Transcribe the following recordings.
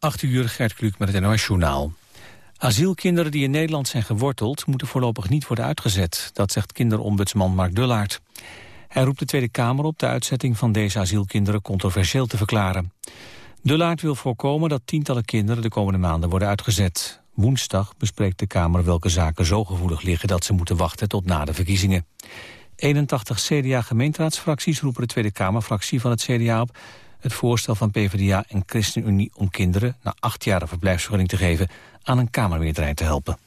8 uur, Gert Kluk met het NOS Journaal. Asielkinderen die in Nederland zijn geworteld... moeten voorlopig niet worden uitgezet. Dat zegt kinderombudsman Mark Dullaert. Hij roept de Tweede Kamer op de uitzetting van deze asielkinderen controversieel te verklaren. Dullaert wil voorkomen dat tientallen kinderen de komende maanden worden uitgezet. Woensdag bespreekt de Kamer welke zaken zo gevoelig liggen... dat ze moeten wachten tot na de verkiezingen. 81 CDA-gemeenteraadsfracties roepen de Tweede Kamerfractie van het CDA op het voorstel van PvdA en ChristenUnie om kinderen... na acht jaar verblijfsvergunning te geven aan een Kamermeerderheid te helpen.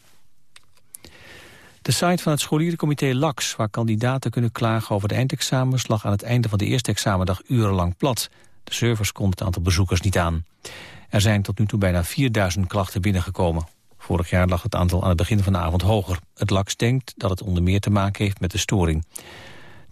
De site van het scholierencomité LAX, waar kandidaten kunnen klagen over de eindexamens, lag aan het einde van de eerste examendag urenlang plat. De servers konden het aantal bezoekers niet aan. Er zijn tot nu toe bijna 4000 klachten binnengekomen. Vorig jaar lag het aantal aan het begin van de avond hoger. Het LAX denkt dat het onder meer te maken heeft met de storing.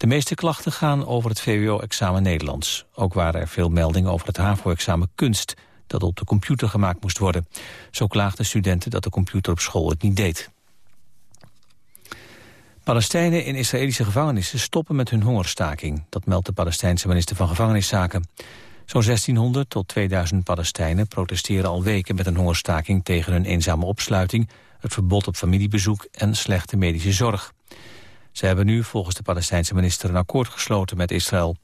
De meeste klachten gaan over het VWO-examen Nederlands. Ook waren er veel meldingen over het HAVO-examen kunst... dat op de computer gemaakt moest worden. Zo klaagden studenten dat de computer op school het niet deed. Palestijnen in Israëlische gevangenissen stoppen met hun hongerstaking. Dat meldt de Palestijnse minister van Gevangeniszaken. Zo'n 1600 tot 2000 Palestijnen protesteren al weken met een hongerstaking tegen hun eenzame opsluiting, het verbod op familiebezoek en slechte medische zorg. Ze hebben nu volgens de Palestijnse minister een akkoord gesloten met Israël.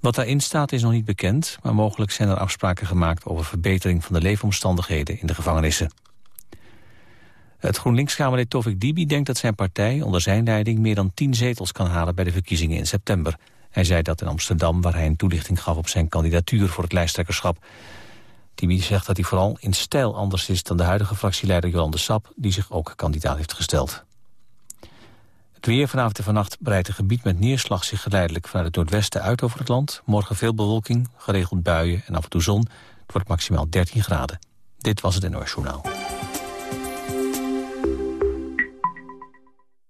Wat daarin staat is nog niet bekend, maar mogelijk zijn er afspraken gemaakt over verbetering van de leefomstandigheden in de gevangenissen. Het GroenLinks-Kamerlid Tovik Dibi denkt dat zijn partij onder zijn leiding meer dan tien zetels kan halen bij de verkiezingen in september. Hij zei dat in Amsterdam, waar hij een toelichting gaf op zijn kandidatuur voor het lijsttrekkerschap. Dibi zegt dat hij vooral in stijl anders is dan de huidige fractieleider Jolande Sap, die zich ook kandidaat heeft gesteld. Het weer vanavond en vannacht breidt een gebied met neerslag zich geleidelijk vanuit het noordwesten uit over het land. Morgen veel bewolking, geregeld buien en af en toe zon. Het wordt maximaal 13 graden. Dit was het NOS Journaal.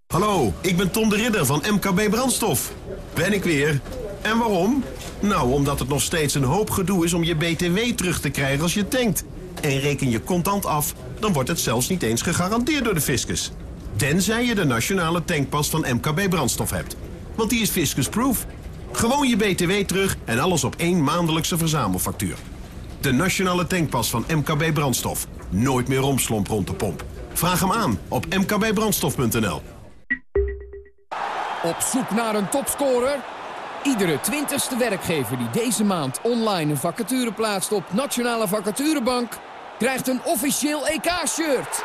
Hallo, ik ben Tom de Ridder van MKB Brandstof. Ben ik weer. En waarom? Nou, omdat het nog steeds een hoop gedoe is om je BTW terug te krijgen als je tankt. En reken je contant af, dan wordt het zelfs niet eens gegarandeerd door de fiscus. Tenzij je de nationale tankpas van MKB Brandstof hebt. Want die is fiscusproof. Gewoon je BTW terug en alles op één maandelijkse verzamelfactuur. De nationale tankpas van MKB Brandstof. Nooit meer romslomp rond de pomp. Vraag hem aan op mkbbrandstof.nl. Op zoek naar een topscorer? Iedere twintigste werkgever die deze maand online een vacature plaatst op Nationale Vacaturebank... krijgt een officieel EK-shirt.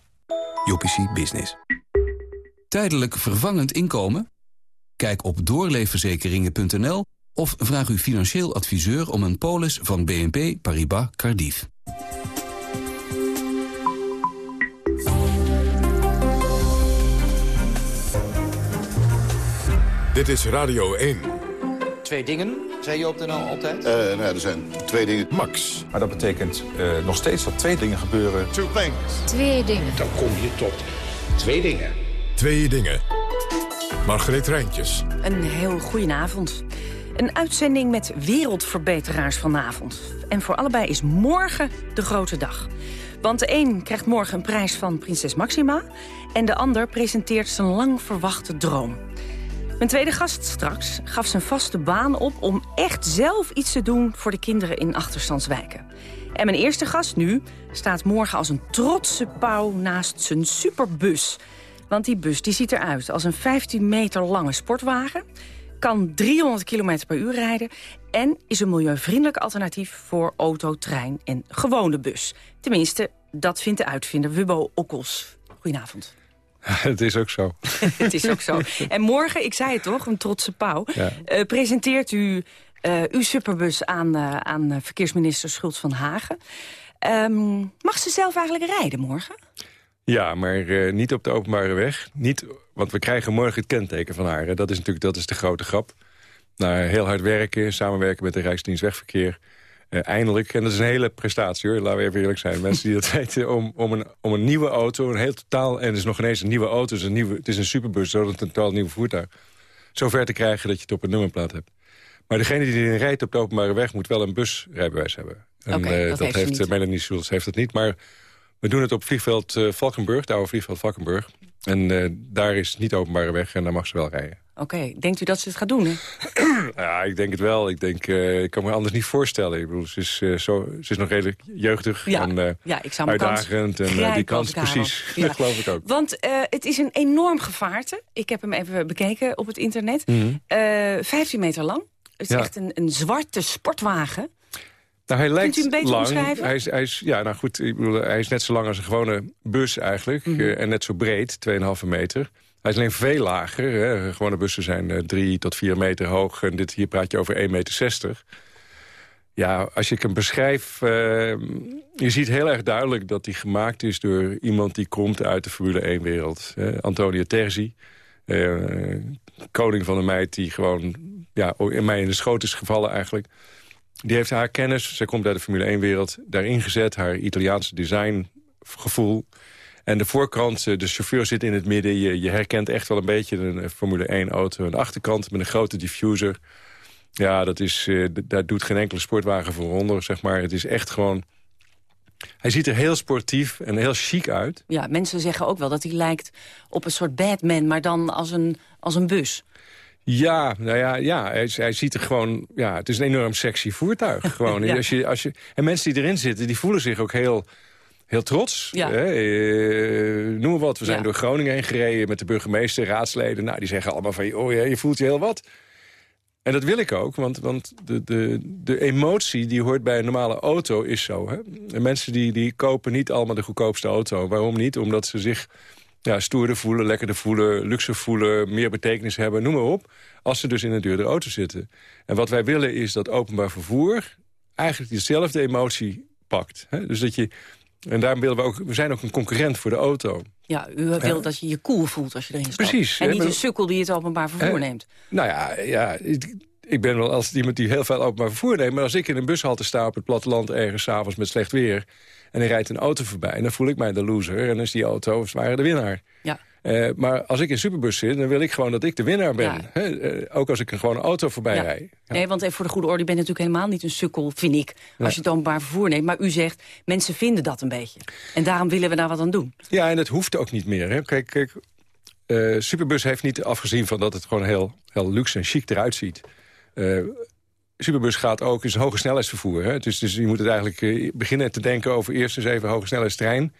UPC Business. Tijdelijk vervangend inkomen? Kijk op doorleefverzekeringen.nl of vraag uw financieel adviseur om een polis van BNP Paribas Cardiff. Dit is Radio 1. Twee dingen, zei je op de NL altijd? Uh, nou, er zijn twee dingen. Max. Maar dat betekent uh, nog steeds dat twee dingen gebeuren. Two things. Twee dingen. Dan kom je tot twee dingen. Twee dingen. Margreet Rijntjes. Een heel goedenavond. Een uitzending met wereldverbeteraars vanavond. En voor allebei is morgen de grote dag. Want de een krijgt morgen een prijs van prinses Maxima... en de ander presenteert zijn lang verwachte droom. Mijn tweede gast straks gaf zijn vaste baan op om echt zelf iets te doen voor de kinderen in achterstandswijken. En mijn eerste gast nu staat morgen als een trotse pauw naast zijn superbus. Want die bus die ziet eruit als een 15 meter lange sportwagen kan 300 km per uur rijden En is een milieuvriendelijk alternatief voor auto, trein en gewone bus. Tenminste, dat vindt de uitvinder Wubbo Okkels. Goedenavond. het is ook zo. het is ook zo. En morgen, ik zei het toch, een trotse pauw... Eh, presenteert u uh, uw superbus aan, uh, aan verkeersminister Schultz van Hagen. Um, mag ze zelf eigenlijk rijden morgen? Ja, maar niet op de openbare weg. Niet, want we krijgen morgen het kenteken van haar. Dat is natuurlijk dat is de grote grap. Nou, heel hard werken, samenwerken met de Rijksdienst Wegverkeer... Uh, eindelijk, en dat is een hele prestatie hoor, laten we even eerlijk zijn. Mensen die dat weten, om, om, een, om een nieuwe auto, een heel totaal... en het is nog ineens een nieuwe auto, het is een, nieuwe, het is een superbus... zodat een totaal nieuw voertuig, zover te krijgen dat je het op een nummerplaat hebt. Maar degene die erin rijdt op de openbare weg moet wel een busrijbewijs hebben. En okay, dat, uh, dat, heeft, Melanie Schultz heeft het niet, maar we doen het op vliegveld uh, Valkenburg, de oude vliegveld Valkenburg. En daar is niet openbare weg en daar mag ze wel rijden. Oké, denkt u dat ze het gaat doen? Hè? ja, ik denk het wel. Ik, denk, uh, ik kan me anders niet voorstellen. Ik bedoel, ze, is, uh, zo, ze is nog redelijk jeugdig ja, en uh, ja, ik zou uitdagend. En die kans, precies, ja. dat geloof ik ook. Want het is een enorm gevaarte. Ik heb hem even bekeken op het internet. Mm -hmm. 15 meter lang. Het is ja. echt een, een zwarte sportwagen. Nou, hij lijkt u een beetje lang. omschrijven? Hij is, hij is, ja, nou goed, ik bedoel, hij is net zo lang als een gewone bus eigenlijk. Mm -hmm. en net zo breed, 2,5 meter. Hij is alleen veel lager. Hè. Gewone bussen zijn uh, drie tot vier meter hoog. En dit, hier praat je over 1,60 meter. Ja, als ik hem beschrijf... Uh, je ziet heel erg duidelijk dat hij gemaakt is door iemand... die komt uit de Formule 1-wereld. Antonio Terzi. Koning van de meid die gewoon ja, in mij in de schoot is gevallen eigenlijk. Die heeft haar kennis, zij komt uit de Formule 1-wereld... daarin gezet, haar Italiaanse designgevoel... En de voorkant, de chauffeur zit in het midden. Je, herkent echt wel een beetje een Formule 1-auto. Een achterkant met een grote diffuser. Ja, dat is, uh, daar doet geen enkele sportwagen voor onder, zeg maar. Het is echt gewoon... Hij ziet er heel sportief en heel chic uit. Ja, mensen zeggen ook wel dat hij lijkt op een soort Batman... maar dan als een, als een bus. Ja, nou ja, ja hij, hij, ziet er gewoon... Ja, het is een enorm sexy voertuig. Gewoon. ja. als je, als je, en mensen die erin zitten, die voelen zich ook heel heel trots. Ja. Hè? Uh, noem maar wat. We zijn ja. door Groningen heen gereden met de burgemeester, raadsleden. Nou, die zeggen allemaal van, oh ja, je voelt je heel wat. En dat wil ik ook, want, want de, de, de emotie die hoort bij een normale auto is zo. Hè? En mensen die, die kopen niet allemaal de goedkoopste auto. Waarom niet? Omdat ze zich ja, stoerder voelen, lekkerder voelen, luxe voelen... meer betekenis hebben, noem maar op. Als ze dus in een duurdere auto zitten. En wat wij willen is dat openbaar vervoer... eigenlijk dezelfde emotie pakt. Hè? Dus dat je en daarom willen we ook, we zijn ook een concurrent voor de auto. Ja, u wil ja. dat je je cool voelt als je erin stapt. Precies. En niet een sukkel die het openbaar vervoer neemt. Nou ja, ja ik, ik, ben wel als iemand die heel veel openbaar vervoer neemt... maar als ik in een bushalte sta op het platteland ergens... s'avonds met slecht weer en er rijdt een auto voorbij... dan voel ik mij de loser en dan is die auto als het ware de winnaar. Ja. Uh, maar als ik in superbus zit, dan wil ik gewoon dat ik de winnaar ben. Ja. He, uh, ook als ik een gewone auto voorbij ja. rijd. Ja. Nee, want even voor de goede orde, je bent natuurlijk helemaal niet een sukkel, vind ik. Als je het openbaar vervoer neemt. Maar u zegt, mensen vinden dat een beetje. En daarom willen we daar wat aan doen. Ja, en het hoeft ook niet meer. Hè. Kijk, kijk uh, Superbus heeft niet afgezien van dat het gewoon heel, heel luxe en chic eruit ziet. Superbus gaat ook, is hoge snelheidsvervoer. Hè. Dus, dus je moet het eigenlijk beginnen te denken over eerst eens even hoge snelheidstrein.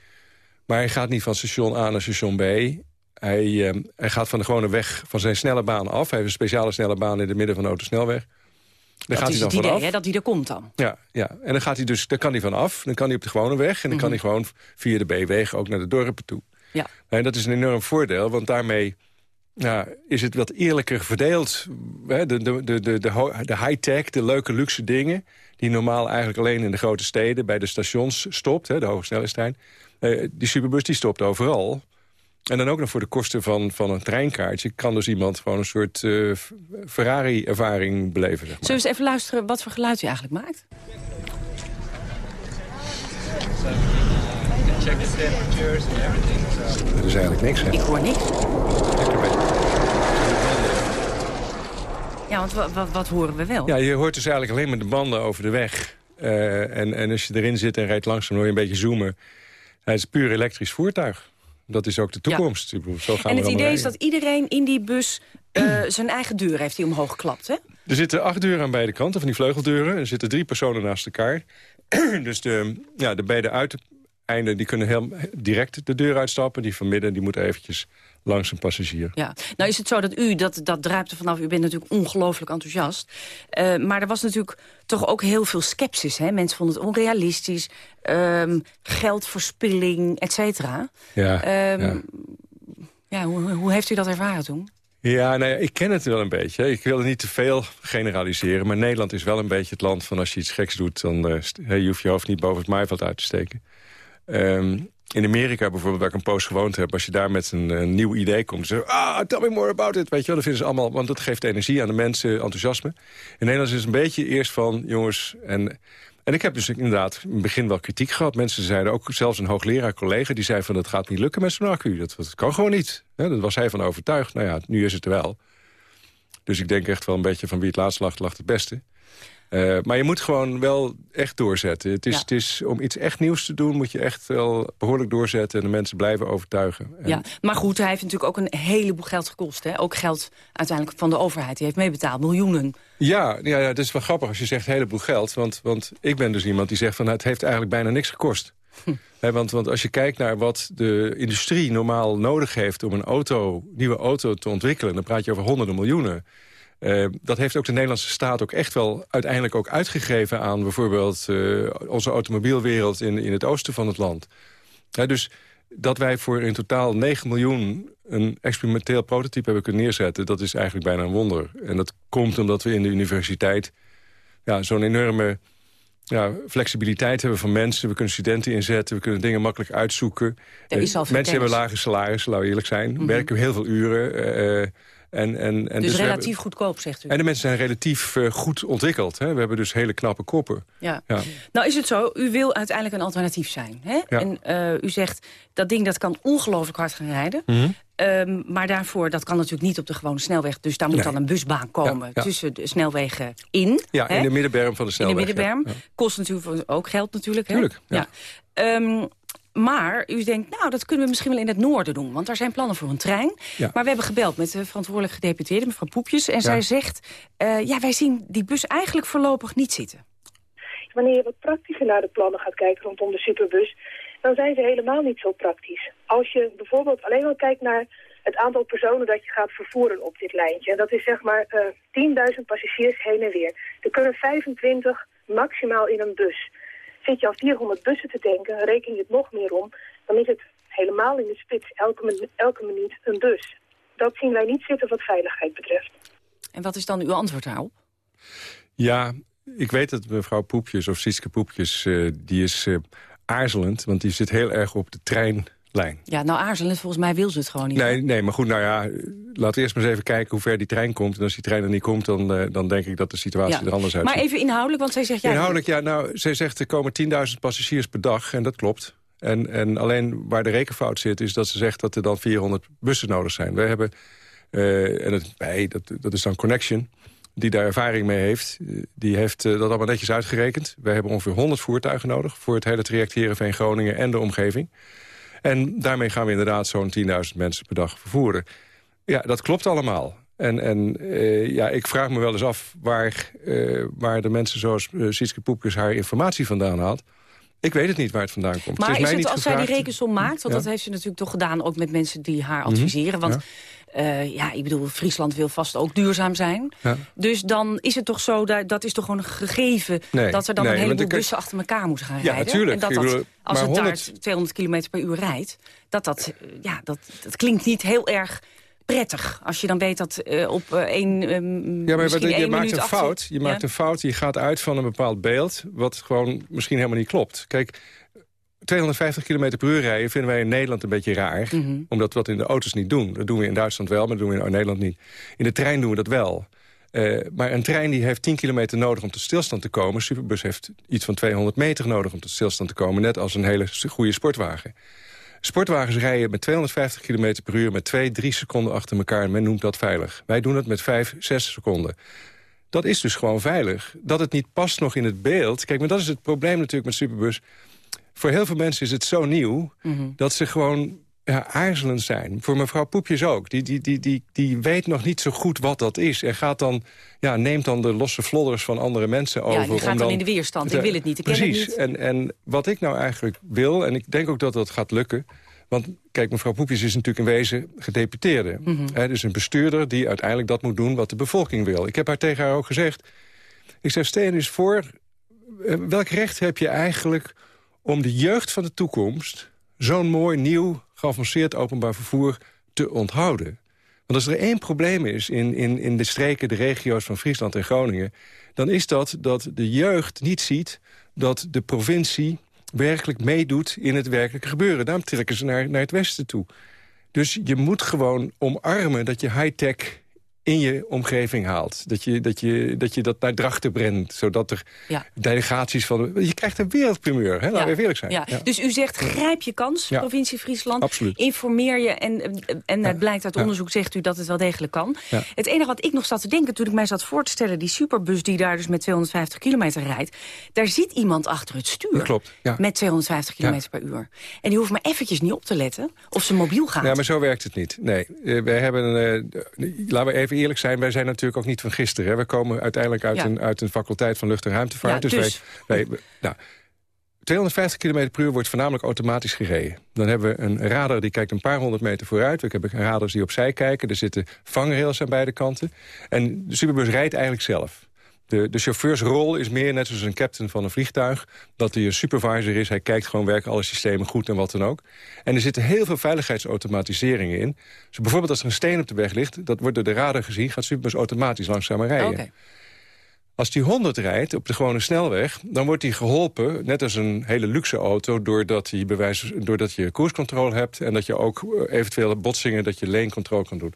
Maar hij gaat niet van station A naar station B. Hij, uh, hij, gaat van de gewone weg van zijn snelle baan af. Hij heeft een speciale snelle baan in het midden van de autosnelweg. dat Daar gaat is hij dan het idee, hè, dat hij er komt dan. Ja, ja, en dan, gaat hij dus, dan kan hij vanaf. Dan kan hij op de gewone weg. En dan Mhm. kan hij gewoon via de B-weg ook naar de dorpen toe. Ja. En dat is een enorm voordeel, want daarmee ja, is het wat eerlijker verdeeld. De, de, de, de, de, high-tech, de leuke luxe dingen... die normaal eigenlijk alleen in de grote steden bij de stations stopt... Hè, de hogesnelheidstrein. Eh, die superbus die stopt overal. En dan ook nog voor de kosten van, van een treinkaartje... kan dus iemand gewoon een soort eh, Ferrari-ervaring beleven. Zeg maar. Zullen we eens even luisteren wat voor geluid u eigenlijk maakt? Check the temperatures and everything. So. Dat is eigenlijk niks, hè? Ik hoor niks. Ja, want wa- wa- wat horen we wel? Ja, je hoort dus eigenlijk alleen maar de banden over de weg. Eh, en, en als je erin zit en rijdt langzaam, hoor je een beetje zoomen. Het is puur elektrisch voertuig. Dat is ook de toekomst. Ik bedoel, zo gaan en het idee is dat iedereen in die bus eh, zijn eigen deur heeft die omhoog klapt, hè? Er zitten acht deuren aan beide kanten van die vleugeldeuren. Er zitten drie personen naast elkaar. dus de, ja, de beide uit, einde die kunnen heel direct de deur uitstappen. Die van midden die moet eventjes langs een passagier. Ja, nou is het zo dat u, dat, dat druipt er vanaf, u bent natuurlijk ongelooflijk enthousiast. Uh, maar er was natuurlijk toch ook heel veel sceptisch. Hè? Mensen vonden het onrealistisch, um, geldverspilling, et cetera. Ja, um, ja. ja hoe, hoe heeft u dat ervaren toen? Ja, nou ja, ik ken het wel een beetje. Ik wil het niet te veel generaliseren. Maar Nederland is wel een beetje het land van als je iets geks doet... dan uh, je hoeft je hoofd niet boven het maaiveld uit te steken. Um, in Amerika bijvoorbeeld, waar ik een poos gewoond heb... als je daar met een, nieuw idee komt... zeggen ah, tell me more about it. Weet je wel, dat vinden ze allemaal... want dat geeft energie aan de mensen, enthousiasme. In Nederland is het een beetje eerst van, jongens... en en ik heb dus inderdaad in het begin wel kritiek gehad. Mensen zeiden ook, zelfs een hoogleraar collega... die zei van, dat gaat niet lukken met zo'n accu. Dat, dat kan gewoon niet. Ja, dat was hij van overtuigd. Nou ja, nu is het er wel. Dus ik denk echt wel een beetje van wie het laatst lacht, lacht het beste. Uh, maar je moet gewoon wel echt doorzetten. Het is, het is, om iets echt nieuws te doen moet je echt wel behoorlijk doorzetten... en de mensen blijven overtuigen. En... Ja, maar goed, hij heeft natuurlijk ook een heleboel geld gekost. Hè? Ook geld uiteindelijk van de overheid. Die heeft meebetaald, miljoenen. Ja, ja, ja, het is wel grappig als je zegt heleboel geld. Want, want ik ben dus iemand die zegt van het heeft eigenlijk bijna niks gekost. Hm. want, want als je kijkt naar wat de industrie normaal nodig heeft... om een auto, nieuwe auto te ontwikkelen... dan praat je over honderden miljoenen... Uh, dat heeft ook de Nederlandse staat ook echt wel uiteindelijk ook uitgegeven aan bijvoorbeeld uh, onze automobielwereld in, in het oosten van het land. Dus dat wij voor in totaal 9 miljoen een experimenteel prototype hebben kunnen neerzetten... dat is eigenlijk bijna een wonder. En dat komt omdat we in de universiteit ja, zo'n enorme ja, flexibiliteit hebben van mensen. We kunnen studenten inzetten, we kunnen dingen makkelijk uitzoeken. Er is al mensen hebben lage salarissen, laten we eerlijk zijn. Mm Werken heel veel uren... Uh, en, en, en dus, dus relatief goedkoop, zegt u? En de mensen zijn relatief uh, goed ontwikkeld. Hè? We hebben dus hele knappe koppen. Ja. ja. Nou is het zo, u wil uiteindelijk een alternatief zijn. Hè? Ja. En uh, u zegt, dat ding dat kan ongelooflijk hard gaan rijden. Mm -hmm. um, maar daarvoor, dat kan natuurlijk niet op de gewone snelweg. Dus daar moet nee. dan een busbaan komen ja, tussen de snelwegen in. Ja, hè? in de middenberm van de snelweg. In de middenberm. Kost natuurlijk ook geld natuurlijk. Hè? Tuurlijk, ja. Um, maar u denkt, nou, dat kunnen we misschien wel in het noorden doen. Want daar zijn plannen voor een trein. Ja. Maar we hebben gebeld met de verantwoordelijk gedeputeerde, mevrouw Poepjes. En ja. zij zegt, uh, ja, wij zien die bus eigenlijk voorlopig niet zitten. Wanneer je wat praktischer naar de plannen gaat kijken rondom de superbus... dan zijn ze helemaal niet zo praktisch. Als je bijvoorbeeld alleen al kijkt naar het aantal personen dat je gaat vervoeren op dit lijntje... en dat is zeg maar uh, 10.000 passagiers heen en weer. Er kunnen 25 maximaal in een bus... Zit je al 400 bussen te denken, reken je het nog meer om... dan is het helemaal in de spits elke, minuut, elke minuut een bus. Dat zien wij niet zitten wat veiligheid betreft. En wat is dan uw antwoord daarop? Ja, ik weet dat mevrouw Poepjes of Sietske Poepjes... Uh, die is uh, aarzelend, want die zit heel erg op de trein lijn. Ja, nou aarzelend, volgens mij wil ze het gewoon niet. Nee, nee maar goed, nou ja, laten we eerst maar eens even kijken hoe ver die trein komt. En als die trein er niet komt, dan, uh, dan denk ik dat de situatie ja. er anders uitziet. Maar even inhoudelijk, want zij zegt... Ja, inhoudelijk, ja, nou, zij zegt er komen 10.000 passagiers per dag. En dat klopt. En, en alleen waar de rekenfout zit, is dat ze zegt dat er dan 400 bussen nodig zijn. Wij hebben, uh, en het, wij, dat, dat is dan Connection die daar ervaring mee heeft, die heeft uh, dat allemaal netjes uitgerekend. Wij hebben ongeveer 100 voertuigen nodig... voor het hele traject Heerenveen, Groningen en de omgeving. En daarmee gaan we inderdaad zo'n 10.000 mensen per dag vervoeren. Ja, dat klopt allemaal. En, en uh, ja, ik vraag me wel eens af waar, uh, waar de mensen zoals uh, Sietske Poepkes haar informatie vandaan haalt. Ik weet het niet waar het vandaan komt. Maar het is, is mij het niet als gevraagd... zij die rekensom maakt, want ja. dat heeft ze natuurlijk toch gedaan... ook met mensen die haar adviseren, want... Ja. Uh, ja, ik bedoel, Friesland wil vast ook duurzaam zijn. Ja. Dus dan is het toch zo, dat, dat is toch gewoon een gegeven... Nee, dat er dan nee, een heleboel bussen achter elkaar moeten gaan ja, rijden. Natuurlijk. En dat, dat bedoel, als het 100... daar 200 km per uur rijdt... dat dat, ja, dat, dat klinkt niet heel erg prettig. Als je dan weet dat uh, op uh, één um, Ja, maar wat, je maakt een achter... fout. Je maakt een fout. Je gaat uit van een bepaald beeld... wat gewoon misschien helemaal niet klopt. Kijk, 250 km per uur rijden vinden wij in Nederland een beetje raar. Mm -hmm. Omdat we dat in de auto's niet doen. Dat doen we in Duitsland wel, maar dat doen we in Nederland niet. In de trein doen we dat wel. Uh, maar een trein die heeft 10 kilometer nodig om tot stilstand te komen. Een superbus heeft iets van 200 meter nodig om tot stilstand te komen. Net als een hele goede sportwagen. Sportwagens rijden met 250 km per uur met 2, 3 seconden achter elkaar. En men noemt dat veilig. Wij doen het met 5, 6 seconden. Dat is dus gewoon veilig. Dat het niet past nog in het beeld. Kijk, maar dat is het probleem natuurlijk met superbus. Voor heel veel mensen is het zo nieuw... Mm -hmm. dat ze gewoon ja, aarzelend zijn. Voor mevrouw Poepjes ook. Die, die, die, die, die weet nog niet zo goed wat dat is. En gaat dan, ja, neemt dan de losse vlodders van andere mensen over. Ja, die gaat dan, in de weerstand. Ik wil het niet, ik Precies. ken het niet. En, en wat ik nou eigenlijk wil, en ik denk ook dat dat gaat lukken... Want kijk, mevrouw Poepjes is natuurlijk in wezen gedeputeerde. Mhm. Hè, dus een bestuurder die uiteindelijk dat moet doen wat de bevolking wil. Ik heb haar tegen haar ook gezegd... Ik zeg, stel je eens voor, eh, welk recht heb je eigenlijk... om de jeugd van de toekomst zo'n mooi, nieuw, geavanceerd openbaar vervoer te onthouden? Want als er één probleem is in, in, in de streken, de regio's van Friesland en Groningen... dan is dat dat de jeugd niet ziet dat de provincie werkelijk meedoet in het werkelijke gebeuren. Daarom trekken ze naar, naar het westen toe. Dus je moet gewoon omarmen dat je high-tech in je omgeving haalt. Dat je dat, je, dat, je dat naar Drachten brengt. Zodat er Ja. delegaties van... Je krijgt een wereldprimeur, hè? laten we even eerlijk zijn. Ja. Dus u zegt, grijp je kans, Ja. provincie Friesland. Absoluut. Informeer je. En, en het blijkt uit onderzoek, zegt u, dat het wel degelijk kan. Ja. Het enige wat ik nog zat te denken, toen ik mij zat voor te stellen... die superbus die daar dus met 250 kilometer rijdt... daar zit iemand achter het stuur. Dat klopt, ja. Met 250 kilometer per uur. En die hoeft maar eventjes niet op te letten of ze mobiel gaat. Ja, maar zo werkt het niet. Nee, Eh, wij hebben, eh, laten we even eerlijk zijn, wij zijn natuurlijk ook niet van gisteren. Hè. We komen uiteindelijk uit, Ja. een, uit een faculteit van lucht- en ruimtevaart. Ja, dus. wij, wij, nou, 250 km per uur wordt voornamelijk automatisch gereden. Dan hebben we een radar die kijkt een paar honderd meter vooruit. We hebben radars die opzij kijken. Er zitten vangrails aan beide kanten. En de superbus rijdt eigenlijk zelf. De, de chauffeursrol is meer net zoals een captain van een vliegtuig. Dat hij een supervisor is. Hij kijkt gewoon werken alle systemen goed en wat dan ook. En er zitten heel veel veiligheidsautomatiseringen in. Dus bijvoorbeeld als er een steen op de weg ligt... dat wordt door de radar gezien, gaat superbus automatisch langzamer rijden. Als die 100 rijdt op de gewone snelweg... dan wordt hij geholpen, net als een hele luxe auto... doordat, hij bewijs, doordat je koerscontrole hebt... en dat je ook eh, eventuele botsingen, dat je lane-control kan doen.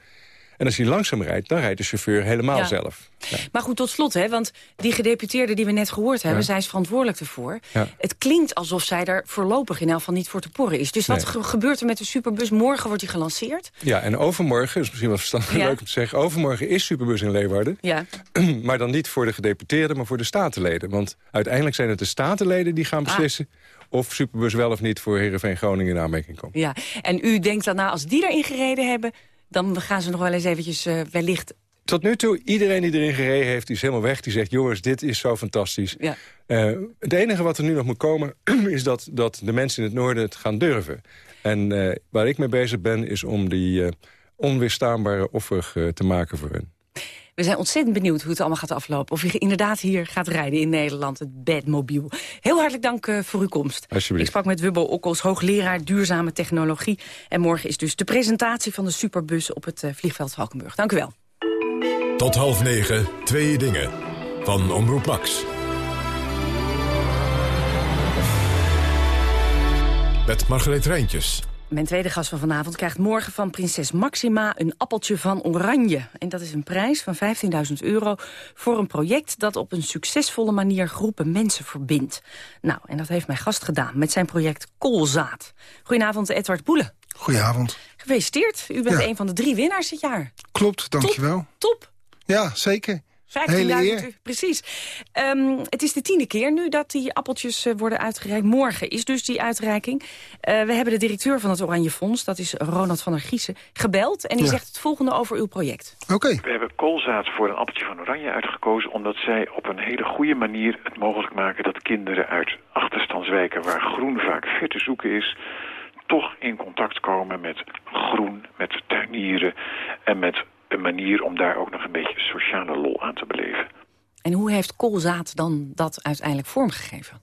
En als hij langzaam rijdt, dan rijdt de chauffeur helemaal Ja. zelf. Ja. Maar goed, tot slot, hè, want die gedeputeerde die we net gehoord hebben... Ja. zij is verantwoordelijk ervoor. Het klinkt alsof zij daar voorlopig in elk geval niet voor te porren is. Dus wat ge- gebeurt er met de superbus? Morgen wordt die gelanceerd. Ja, en overmorgen, is misschien wel verstandig leuk om te zeggen... overmorgen is Superbus in Leeuwarden. Ja. maar dan niet voor de gedeputeerden, maar voor de statenleden. Want uiteindelijk zijn het de statenleden die gaan Ah. beslissen... of Superbus wel of niet voor Heerenveen Groningen in aanmerking komt. Ja, en u denkt dan, nou, als die erin gereden hebben... dan gaan ze nog wel eens eventjes eh, wellicht... Tot nu toe, iedereen die erin gereden heeft, die is helemaal weg. Die zegt, jongens, dit is zo fantastisch. Ja. Eh, het enige wat er nu nog moet komen, is dat, dat de mensen in het noorden het gaan durven. En eh, waar ik mee bezig ben, is om die onweerstaanbare offer te maken voor hun. We zijn ontzettend benieuwd hoe het allemaal gaat aflopen. Of u inderdaad hier gaat rijden in Nederland, het Badmobiel. Heel hartelijk dank eh, voor uw komst. Alsjeblieft. Ik sprak met Wubbo Okkels, hoogleraar duurzame technologie. En morgen is dus de presentatie van de superbus op het eh, vliegveld Valkenburg. Dank u wel. Tot half negen, twee dingen. Van Omroep Max. Met Margreet Rijntjes. Mijn tweede gast van vanavond krijgt morgen van prinses Maxima een appeltje van oranje. En dat is een prijs van 15.000 euro voor een project dat op een succesvolle manier groepen mensen verbindt. Nou, en dat heeft mijn gast gedaan met zijn project Koolzaad. Goedenavond, Edward Boele. Goedenavond. Gefeliciteerd, u bent Ja. een van de drie winnaars dit jaar. Klopt, dankjewel. Top. Ja, zeker. 15.000 Hele eer. euro, precies. Ehm, het is de tiende keer nu dat die appeltjes eh, worden uitgereikt. Morgen is dus die uitreiking. Eh, we hebben de directeur van het Oranje Fonds, dat is Ronald van der Giezen, gebeld. En die Ja. zegt het volgende over uw project. Oké. We hebben koolzaad voor een appeltje van oranje uitgekozen... omdat zij op een hele goede manier het mogelijk maken... dat kinderen uit achterstandswijken waar groen vaak ver te zoeken is... toch in contact komen met groen, met tuinieren... en met een manier om daar ook nog een beetje sociale lol aan te beleven. En hoe heeft Koolzaad dan dat uiteindelijk vormgegeven?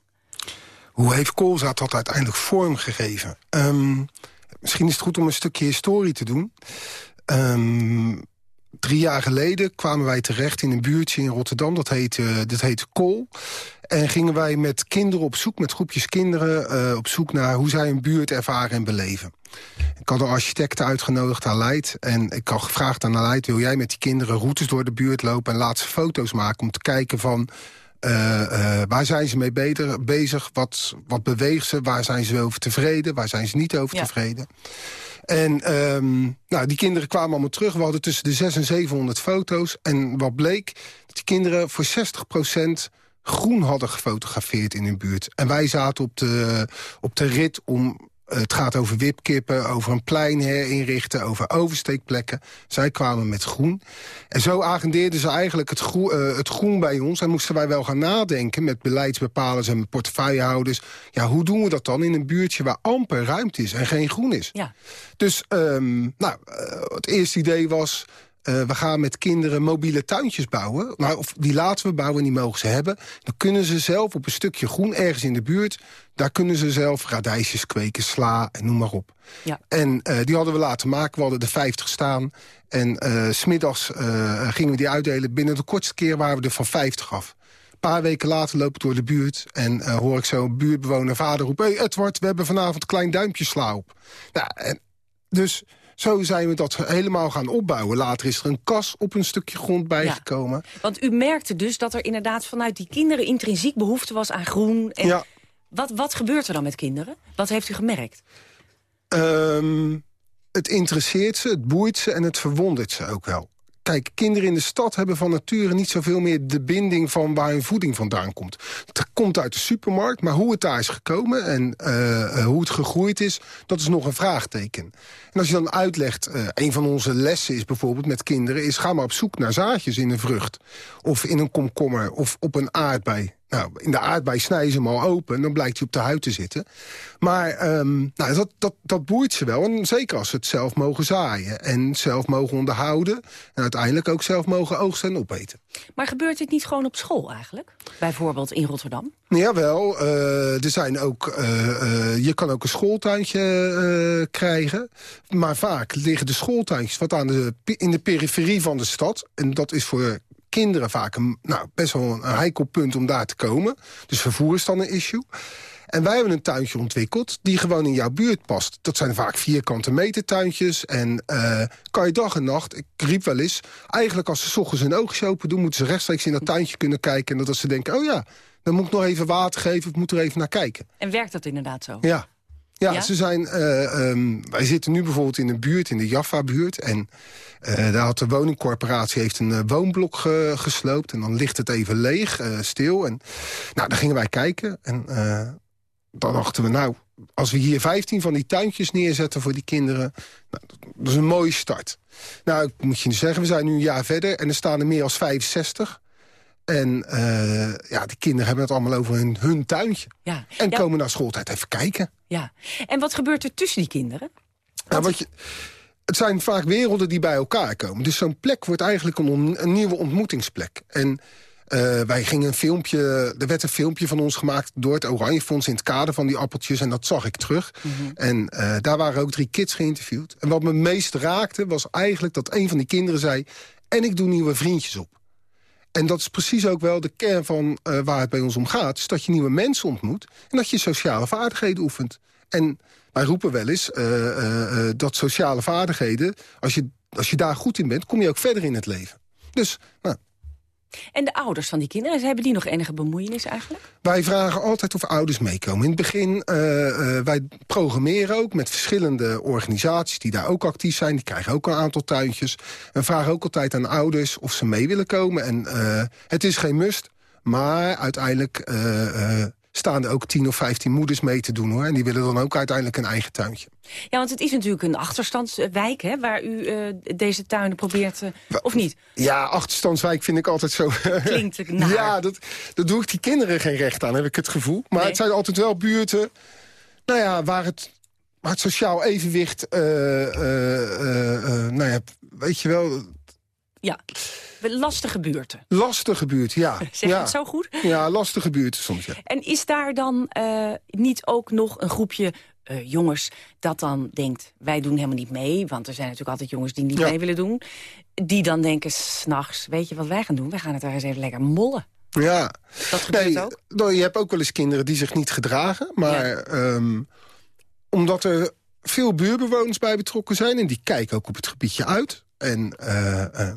Hoe heeft Koolzaad dat uiteindelijk vormgegeven? Ehm, misschien is het goed om een stukje historie te doen. Ehm, drie jaar geleden kwamen wij terecht in een buurtje in Rotterdam. Dat heette, dat heette Kool. En gingen wij met kinderen op zoek, met groepjes kinderen... eh, op zoek naar hoe zij een buurt ervaren en beleven. Ik had een architect uitgenodigd, Aleid. En ik had gevraagd aan Aleid... wil jij met die kinderen routes door de buurt lopen... en laat ze foto's maken om te kijken van... eh, eh, waar zijn ze mee beter, bezig? Wat, wat beweegt ze? Waar zijn ze over tevreden? Waar zijn ze niet over Ja. tevreden? En ehm, nou, die kinderen kwamen allemaal terug. We hadden tussen de 600 en 700 foto's. En wat bleek, dat die kinderen voor 60% groen hadden gefotografeerd in hun buurt. En wij zaten op de, op de rit om het gaat over wipkippen, over een plein herinrichten... over oversteekplekken. Zij kwamen met groen. En zo agendeerden ze eigenlijk het, groen, het groen bij ons. En moesten wij wel gaan nadenken met beleidsbepalers en portefeuillehouders. Ja, hoe doen we dat dan in een buurtje waar amper ruimte is en geen groen is? Ja. Dus um, nou, het eerste idee was... Uh, we gaan met kinderen mobiele tuintjes bouwen. Nou, of die laten we bouwen, die mogen ze hebben. Dan kunnen ze zelf op een stukje groen ergens in de buurt... daar kunnen ze zelf radijsjes kweken, sla en noem maar op. Ja. En uh, die hadden we laten maken. We hadden er 50 staan. En uh, smiddags gingen we die uitdelen. Binnen de kortste keer waren we er van 50 af. Een paar weken later loop ik door de buurt... en hoor ik zo een buurtbewoner vader roepen... Hé hey Edward, we hebben vanavond een klein duimpje sla op. Nou, en dus... Zo zijn we dat helemaal gaan opbouwen. Later is er een kas op een stukje grond bijgekomen. Ja, want u merkte dus dat er inderdaad vanuit die kinderen... intrinsiek behoefte was aan groen. En ja. wat, wat gebeurt er dan met kinderen? Wat heeft u gemerkt? Um, het interesseert ze, het boeit ze en het verwondert ze ook wel. Kijk, kinderen in de stad hebben van nature niet zoveel meer de binding van waar hun voeding vandaan komt. Het komt uit de supermarkt, maar hoe het daar is gekomen en uh, hoe het gegroeid is, dat is nog een vraagteken. En als je dan uitlegt, uh, een van onze lessen is bijvoorbeeld met kinderen, is ga maar op zoek naar zaadjes in een vrucht. Of in een komkommer of op een aardbei. Nou, in de aardbei snijden ze hem al open. Dan blijkt hij op de huid te zitten. Maar um, nou, dat, dat, dat boeit ze wel. En zeker als ze het zelf mogen zaaien. En zelf mogen onderhouden. En uiteindelijk ook zelf mogen oogsten en opeten. Maar gebeurt dit niet gewoon op school eigenlijk? Bijvoorbeeld in Rotterdam? Jawel, uh, er zijn ook, uh, uh, je kan ook een schooltuintje krijgen. Maar vaak liggen de schooltuintjes wat aan de, in de periferie van de stad. En dat is voor kinderen vaak een, nou, best wel een heikel punt om daar te komen. Dus vervoer is dan een issue. En wij hebben een tuintje ontwikkeld die gewoon in jouw buurt past. Dat zijn vaak vierkante metertuintjes. En uh, kan je dag en nacht, ik riep wel eens... eigenlijk als ze s ochtends hun oogjes open doen... moeten ze rechtstreeks in dat tuintje kunnen kijken. En dat ze denken, oh ja, dan moet ik nog even water geven... of moet er even naar kijken. En werkt dat inderdaad zo? Ja. Ja, ja? Ze zijn, uh, um, wij zitten nu bijvoorbeeld in een buurt, in de Jaffa-buurt. En uh, daar had de woningcorporatie heeft een uh, woonblok ge gesloopt. En dan ligt het even leeg, stil. En nou, dan gingen wij kijken. En dan dachten we, nou, als we hier 15 van die tuintjes neerzetten voor die kinderen... Nou, dat is een mooie start. Nou, ik moet je zeggen, we zijn nu een jaar verder... en er staan er meer dan 65... En uh, ja, die kinderen hebben het allemaal over hun, hun tuintje. Ja. En ja. komen naar schooltijd even kijken. Ja. En wat gebeurt er tussen die kinderen? Nou, wat je, het zijn vaak werelden die bij elkaar komen. Dus zo'n plek wordt eigenlijk een, een nieuwe ontmoetingsplek. En uh, wij gingen een filmpje, er werd een filmpje van ons gemaakt door het Oranje Fonds in het kader van die appeltjes. En dat zag ik terug. Mm -hmm. En uh, daar waren ook drie kids geïnterviewd. En wat me meest raakte was eigenlijk dat een van die kinderen zei... en ik doe nieuwe vriendjes op. En dat is precies ook wel de kern van uh, waar het bij ons om gaat. Is dat je nieuwe mensen ontmoet en dat je sociale vaardigheden oefent. En wij roepen wel eens uh, uh, dat sociale vaardigheden... Als je, als je daar goed in bent, kom je ook verder in het leven. Dus, nou, en de ouders van die kinderen, hebben die nog enige bemoeienis eigenlijk? Wij vragen altijd of ouders meekomen. In het begin, uh, uh, wij programmeren ook met verschillende organisaties... die daar ook actief zijn, die krijgen ook een aantal tuintjes. En vragen ook altijd aan ouders of ze mee willen komen. En uh, het is geen must, maar uiteindelijk staan er ook 10 of 15 moeders mee te doen. hoor. En die willen dan ook uiteindelijk een eigen tuintje. Ja, want het is natuurlijk een achterstandswijk... Hè, waar u uh, deze tuinen probeert, uh, of niet? Ja, achterstandswijk vind ik altijd zo... Klinkt naar. Ja, dat, dat doe ik die kinderen geen recht aan, heb ik het gevoel. Maar nee. het zijn altijd wel buurten nou ja, waar, het, waar het sociaal evenwicht... Uh, nou ja, weet je wel... Ja. Lastige buurten. Lastige buurt, ja. Zeg ja. het zo goed? Ja, lastige buurten soms, ja. En is daar dan uh, niet ook nog een groepje uh, jongens dat dan denkt... wij doen helemaal niet mee, want er zijn natuurlijk altijd jongens die niet ja. mee willen doen... die dan denken s'nachts, weet je wat wij gaan doen? Wij gaan het daar eens even lekker mollen. Ja. Dat gebeurt nee, ook? Je hebt ook wel eens kinderen die zich niet gedragen. Maar ja. um, omdat er veel buurbewoners bij betrokken zijn... en die kijken ook op het gebiedje uit... En uh, uh,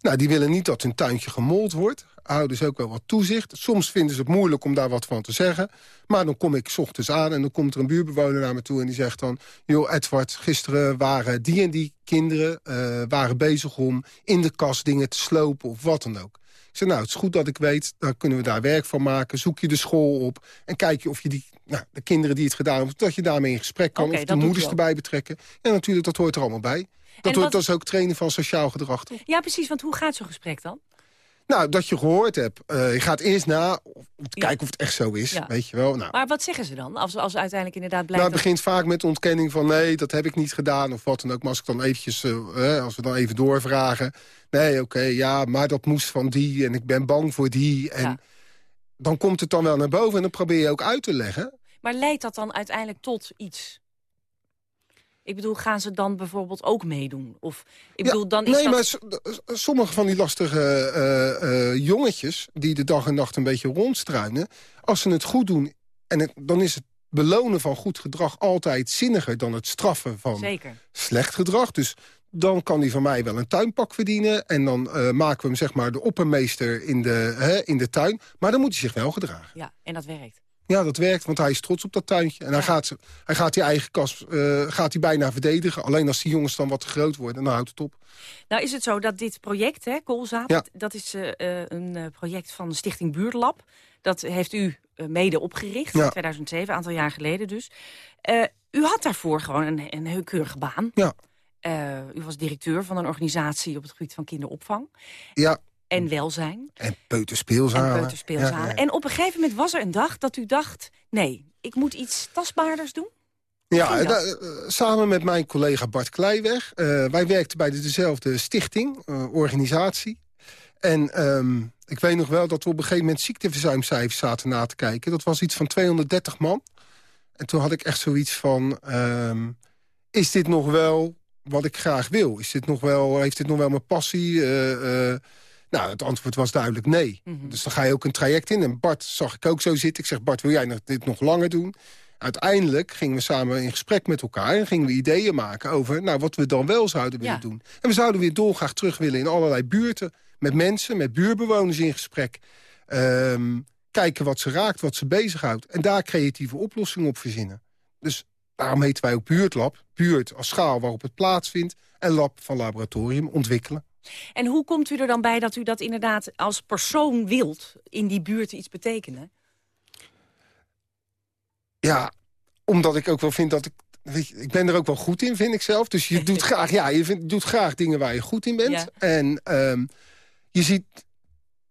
nou, die willen niet dat hun tuintje gemold wordt. Houden ze ook wel wat toezicht. Soms vinden ze het moeilijk om daar wat van te zeggen. Maar dan kom ik 's ochtends aan en dan komt er een buurbewoner naar me toe... en die zegt dan, joh Edward, gisteren waren die en die kinderen... Uh, waren bezig om in de kast dingen te slopen of wat dan ook. Ik zeg, nou, het is goed dat ik weet, dan kunnen we daar werk van maken. Zoek je de school op en kijk je of je die, nou, de kinderen die het gedaan hebben... dat je daarmee in gesprek kan, of de moeders erbij betrekken. Ja, natuurlijk, dat hoort er allemaal bij. Dat, wat- hoort, dat is ook trainen van sociaal gedrag, toch? Ja, precies, want hoe gaat zo'n gesprek dan? Nou, dat je gehoord hebt. Eh, je gaat eerst na om te kijken of het echt zo is, Ja. weet je wel. Nou, Maar wat zeggen ze dan, als, als uiteindelijk inderdaad blijkt... Nou, het dat- begint vaak met ontkenning van nee, dat heb ik niet gedaan of wat dan ook. Maar als ik dan eventjes, eh, als we dan even doorvragen. Nee, oké, ja, maar dat moest van die en ik ben bang voor die. En dan komt het dan wel naar boven en dan probeer je ook uit te leggen. Maar leidt dat dan uiteindelijk tot iets? Ik bedoel, gaan ze dan bijvoorbeeld ook meedoen? Of, ik Ja, bedoel, dan is nee, dat... maar sommige van die lastige eh, jongetjes... die de dag en nacht een beetje rondstruinen... als ze het goed doen, en het- dan is het belonen van goed gedrag... altijd zinniger dan het straffen van Zeker. slecht gedrag. Dus dan kan hij van mij wel een tuinpak verdienen... en dan eh, maken we hem zeg maar de oppermeester in de, hè, in de tuin. Maar dan moet hij zich wel gedragen. Ja, en dat werkt. Ja, dat werkt, want hij is trots op dat tuintje. En hij, gaat, hij gaat die eigen kas eh, gaat hij bijna verdedigen. Alleen als die jongens dan wat te groot worden, dan houdt het op. Nou is het zo dat dit project, hè, Koolzaad... Ja. dat is eh, eh, een project van Stichting Buurtlab. Dat heeft u mede opgericht, Ja. in 2007, een aantal jaar geleden dus. U had daarvoor gewoon een, een heel keurige baan. Ja. U was directeur van een organisatie op het gebied van kinderopvang. Ja, En welzijn. en peuterspeelzalen. En peuterspeelzalen. Ja, ja. En op een gegeven moment was er een dag dat u dacht... nee, ik moet iets tastbaarders doen. Ja, da- eh, samen met mijn collega Bart Kleiweg. eh, wij werkten bij de- dezelfde stichting, eh, organisatie. En ehm, ik weet nog wel dat we op een gegeven moment ziekteverzuimcijfers zaten na te kijken. Dat was iets van 230 man. En toen had ik echt zoiets van... ehm, is dit nog wel wat ik graag wil? Is dit nog wel, heeft dit nog wel mijn passie? Nou, het antwoord was duidelijk nee. Dus dan ga je ook een traject in. En Bart zag ik ook zo zitten. Ik zeg, Bart, wil jij dit nog langer doen? Uiteindelijk gingen we samen in gesprek met elkaar... en gingen we ideeën maken over nou, wat we dan wel zouden willen Ja. doen. En we zouden weer dolgraag terug willen in allerlei buurten... met mensen, met buurbewoners in gesprek. Ehm, kijken wat ze raakt, wat ze bezighoudt. En daar creatieve oplossingen op verzinnen. Dus daarom heten wij ook buurtlab. Buurt als schaal waarop het plaatsvindt. En lab van laboratorium ontwikkelen. En hoe komt u er dan bij dat u dat inderdaad als persoon wilt... in die buurt iets betekenen? Ja, omdat ik ook wel vind dat ik... Weet je, ik ben er ook wel goed in, vind ik zelf. Dus je doet graag, ja, je vindt, doet graag dingen waar je goed in bent. Ja. En ehm, je ziet...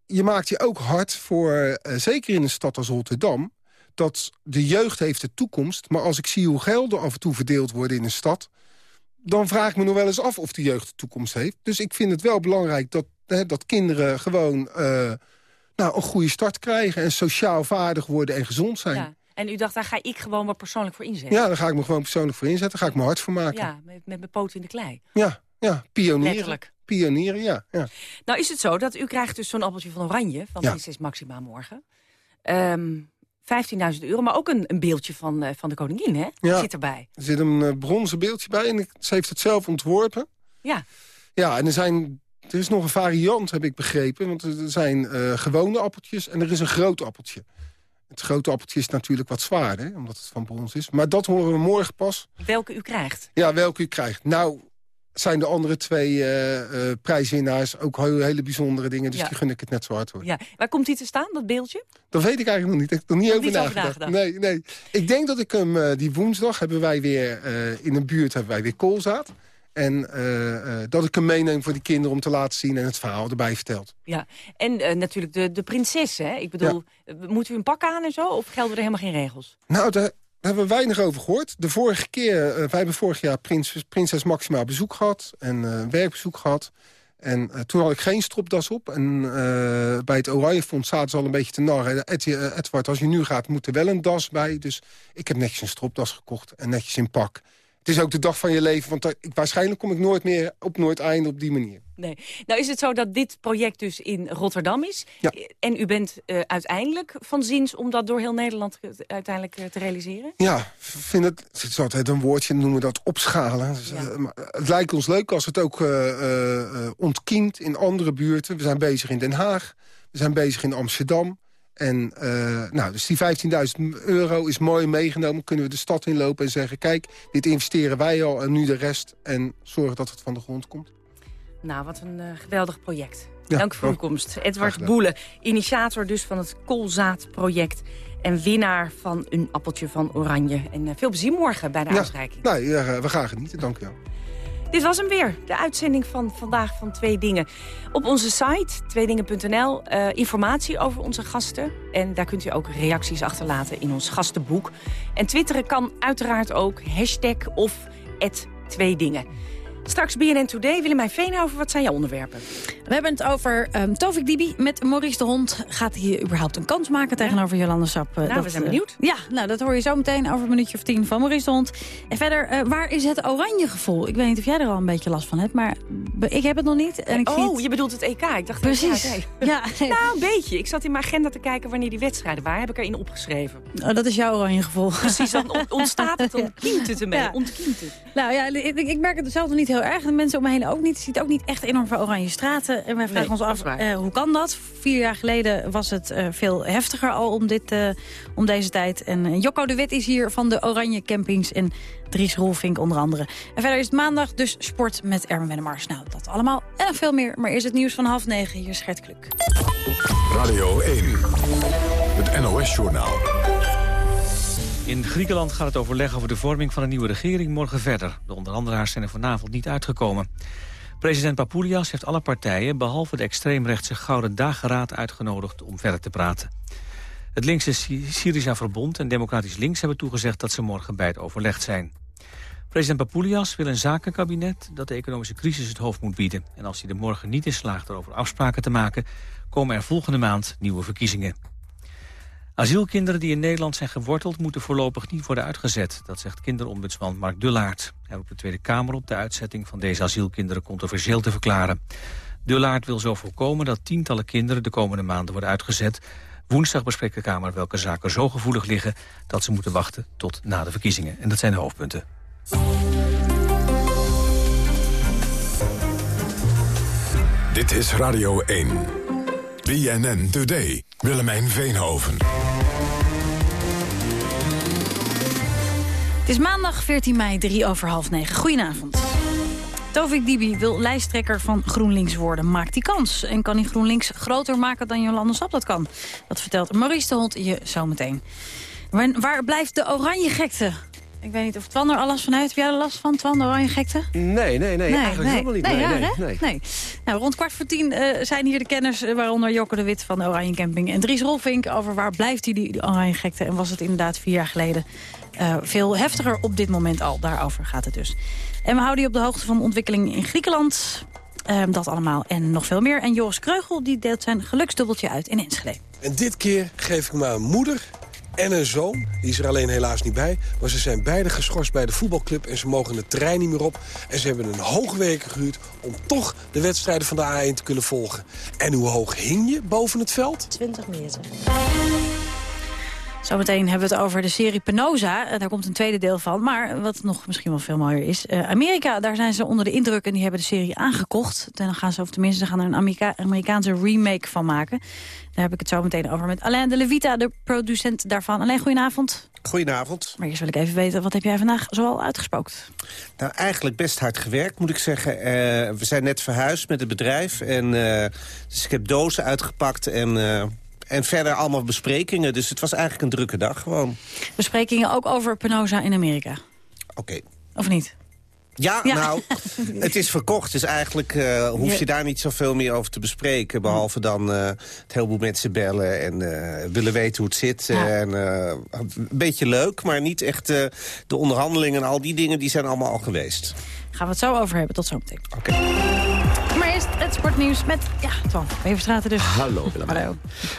Je maakt je ook hard voor, eh, zeker in een stad als Rotterdam... dat de jeugd heeft de toekomst. Maar als ik zie hoe gelden af en toe verdeeld worden in een stad... dan vraag ik me nog wel eens af of de jeugd de toekomst heeft. Dus ik vind het wel belangrijk dat, hè, dat kinderen gewoon... eh, nou, een goede start krijgen en sociaal vaardig worden en gezond zijn. Ja. En u dacht, daar ga ik gewoon wat persoonlijk voor inzetten? Ja, daar ga ik me gewoon persoonlijk voor inzetten. Daar ga ik me hard voor maken. Ja, met, met mijn poot in de klei. Ja, ja, pionieren. Letterlijk. Pionieren, ja. ja. Nou is het zo dat u krijgt dus zo'n appeltje van oranje... van Ja. prinses Maxima morgen. Ehm 15.000 euro, maar ook een, een beeldje van, eh, van de koningin, hè? Ja. Zit erbij. Er zit een eh, bronzen beeldje bij en ik- ze heeft het zelf ontworpen. Ja. Ja, en er, zijn, er is nog een variant, heb ik begrepen. Want er zijn eh, gewone appeltjes en er is een groot appeltje. Het grote appeltje is natuurlijk wat zwaarder, hè, omdat het van brons is. Maar dat horen we morgen pas. Welke u krijgt. Ja, welke u krijgt. Nou zijn de andere twee eh, prijswinnaars ook heel, hele bijzondere dingen. Dus Ja. die gun ik het net zo hard hoor. Ja. Waar komt die te staan, dat beeldje? Dat weet ik eigenlijk nog niet. Ik heb er niet over nagedacht. Nee, nee. Ik denk dat ik hem eh, die woensdag hebben wij weer in een buurt hebben wij weer koolzaad. En dat ik hem meeneem voor die kinderen om te laten zien en het verhaal erbij vertelt. Ja. En natuurlijk de, de prinses, hè? Ik bedoel, eh, moet u een pak aan en zo? Of gelden er helemaal geen regels? Nou, daar, daar hebben we weinig over gehoord. De vorige keer, eh, wij hebben vorig jaar prins, prinses Maxima bezoek gehad en eh, werkbezoek gehad. En eh, toen had ik geen stropdas op. En eh, bij het Oranje Fonds zaten ze al een beetje te narren. Ed, Edward, als je nu gaat, moet er wel een das bij. Dus ik heb netjes een stropdas gekocht en netjes in pak. Het is ook de dag van je leven, want waarschijnlijk kom ik nooit meer op Noordeinde op die manier. Nee. Nou is het zo dat dit project dus in Rotterdam is. Ja. En u bent eh, uiteindelijk van zins om dat door heel Nederland uiteindelijk eh, te realiseren? Ja, vind het, het is altijd een woordje, noemen we dat opschalen. Dus, eh, maar het lijkt ons leuk als het ook ontkiemt in andere buurten. We zijn bezig in Den Haag, we zijn bezig in Amsterdam. En eh, nou, dus die 15.000 euro is mooi meegenomen. Kunnen we de stad inlopen en zeggen... kijk, dit investeren wij al en nu de rest. En zorgen dat het van de grond komt. Nou, wat een uh, geweldig project. Ja, Dank voor uw ook. komst. Edward. Boele, initiator dus van het Koolzaadproject... en winnaar van een appeltje van Oranje. En eh, veel plezier morgen bij de Ja, uitreiking. nou, ja, we gaan genieten, dank u wel. Dit was hem weer, de uitzending van vandaag van Twee Dingen. Op onze site, tweedingen.nl, eh, informatie over onze gasten. En daar kunt u ook reacties achterlaten in ons gastenboek. En twitteren kan uiteraard ook, hashtag of tweedingen. Straks BNN Today, Willemijn Veenhoven, wat zijn jouw onderwerpen? We hebben het over um, Tovik Dibi met Maurice de Hond. Gaat hij überhaupt een kans maken tegenover Jolande Sap? Uh, Nou, we zijn benieuwd. ja, nou, dat hoor je zo meteen over een minuutje of tien van Maurice de Hond. En verder, uh, waar is het oranje gevoel? Ik weet niet of jij er al een beetje last van hebt, maar ik heb het nog niet. En ik oh, het... je bedoelt het EK. Ik dacht Precies. Ja, nou, een beetje. Ik zat in mijn agenda te kijken wanneer die wedstrijden waren. Heb ik erin opgeschreven. Oh, dat is jouw oranje gevoel. Precies, dan ontstaat het, dan kiemt het ermee. Ja. Ontkiemt het. Nou ja, ik, ik merk het zelf nog niet heel erg. De mensen om me heen ook niet. Je ziet ook niet echt enorm veel oranje straten. En wij vragen Nee, ons af, uh, hoe kan dat? Vier jaar geleden was het uh, veel heftiger al om, dit, uh, om deze tijd. En uh, Jocko de Wit is hier van de Oranje Campings en Dries Roelvink onder andere. En verder is het maandag, dus sport met Erwin Wennemars. Nou, dat allemaal en nog veel meer. Maar eerst het nieuws van half negen. Hier is Gert Kluk. Radio 1, het NOS-journaal. In Griekenland gaat het overleg over de vorming van een nieuwe regering morgen verder. De onderhandelaars zijn er vanavond niet uitgekomen. President Papoulias heeft alle partijen, behalve de extreemrechtse Gouden Dageraad, uitgenodigd om verder te praten. Het linkse Syriza Verbond en Democratisch Links hebben toegezegd dat ze morgen bij het overleg zijn. President Papoulias wil een zakenkabinet dat de economische crisis het hoofd moet bieden. En als hij er morgen niet in slaagt erover afspraken te maken, komen er volgende maand nieuwe verkiezingen. Asielkinderen die in Nederland zijn geworteld... moeten voorlopig niet worden uitgezet. Dat zegt kinderombudsman Mark Dullaert. Hij roept de Tweede Kamer op de uitzetting van deze asielkinderen controversieel te verklaren. Dullaert wil zo voorkomen dat tientallen kinderen de komende maanden worden uitgezet. Woensdag bespreekt de Kamer welke zaken zo gevoelig liggen... dat ze moeten wachten tot na de verkiezingen. En dat zijn de hoofdpunten. Dit is Radio 1. BNN Today. Willemijn Veenhoven. Het is maandag 14 mei, 3 over half 9. Goedenavond. Tovik Dibi wil lijsttrekker van GroenLinks worden. Maakt die kans? En kan hij GroenLinks groter maken dan Jolande Sap dat kan? Dat vertelt Maurice de Hond je zometeen. Waar, waar blijft de oranje gekte? Ik weet niet of Twan er al last van heeft. Heb jij er last van, Twan, de oranje gekte? Nee, nee, nee, eigenlijk helemaal niet. Nee, Nee, nee, nee. nee. Nou, rond kwart voor tien uh, zijn hier de kenners, uh, waaronder Jokke de Wit van de Oranje Camping en Dries Rolfink, over waar blijft die, die, die oranje gekte en was het inderdaad vier jaar geleden uh, veel heftiger op dit moment al. Daarover gaat het dus. En we houden je op de hoogte van de ontwikkeling in Griekenland. Um, dat allemaal en nog veel meer. En Joris Kreugel die deelt zijn geluksdubbeltje uit in Enschede. En dit keer geef ik maar een moeder en een zoon. Die is er alleen helaas niet bij. Maar ze zijn beide geschorst bij de voetbalclub en ze mogen de trein niet meer op. En ze hebben een hoogwerker gehuurd om toch de wedstrijden van de A1 te kunnen volgen. En hoe hoog hing je boven het veld? 20 meter. Zometeen hebben we het over de serie Penosa. Daar komt een tweede deel van. Maar wat nog misschien wel veel mooier is... Uh, Amerika, daar zijn ze onder de indruk en die hebben de serie aangekocht. En dan gaan ze, of tenminste, ze gaan er een Amerika Amerikaanse remake van maken. Daar heb ik het zo meteen over met Alain de Levita, de producent daarvan. Alain, goedenavond. Goedenavond. Maar eerst wil ik even weten, wat heb jij vandaag zoal uitgespookt? Nou, eigenlijk best hard gewerkt, moet ik zeggen. Uh, we zijn net verhuisd met het bedrijf. En, uh, dus ik heb dozen uitgepakt en... En verder allemaal besprekingen. Dus het was eigenlijk een drukke dag gewoon. Besprekingen ook over Penosa in Amerika? Oké. Okay. Of niet? Ja, ja, nou, het is verkocht. Dus eigenlijk uh, hoef je daar niet zoveel meer over te bespreken. Behalve dan uh, het heleboel mensen bellen en uh, willen weten hoe het zit. Ja. En, een beetje leuk, maar niet echt de onderhandelingen en al die dingen... die zijn allemaal al geweest. Gaan we het zo over hebben. Tot zometeen. Oké. Okay. Maar eerst het sportnieuws met ja, Twan Beverstraten dus. Hallo Willem. Hallo.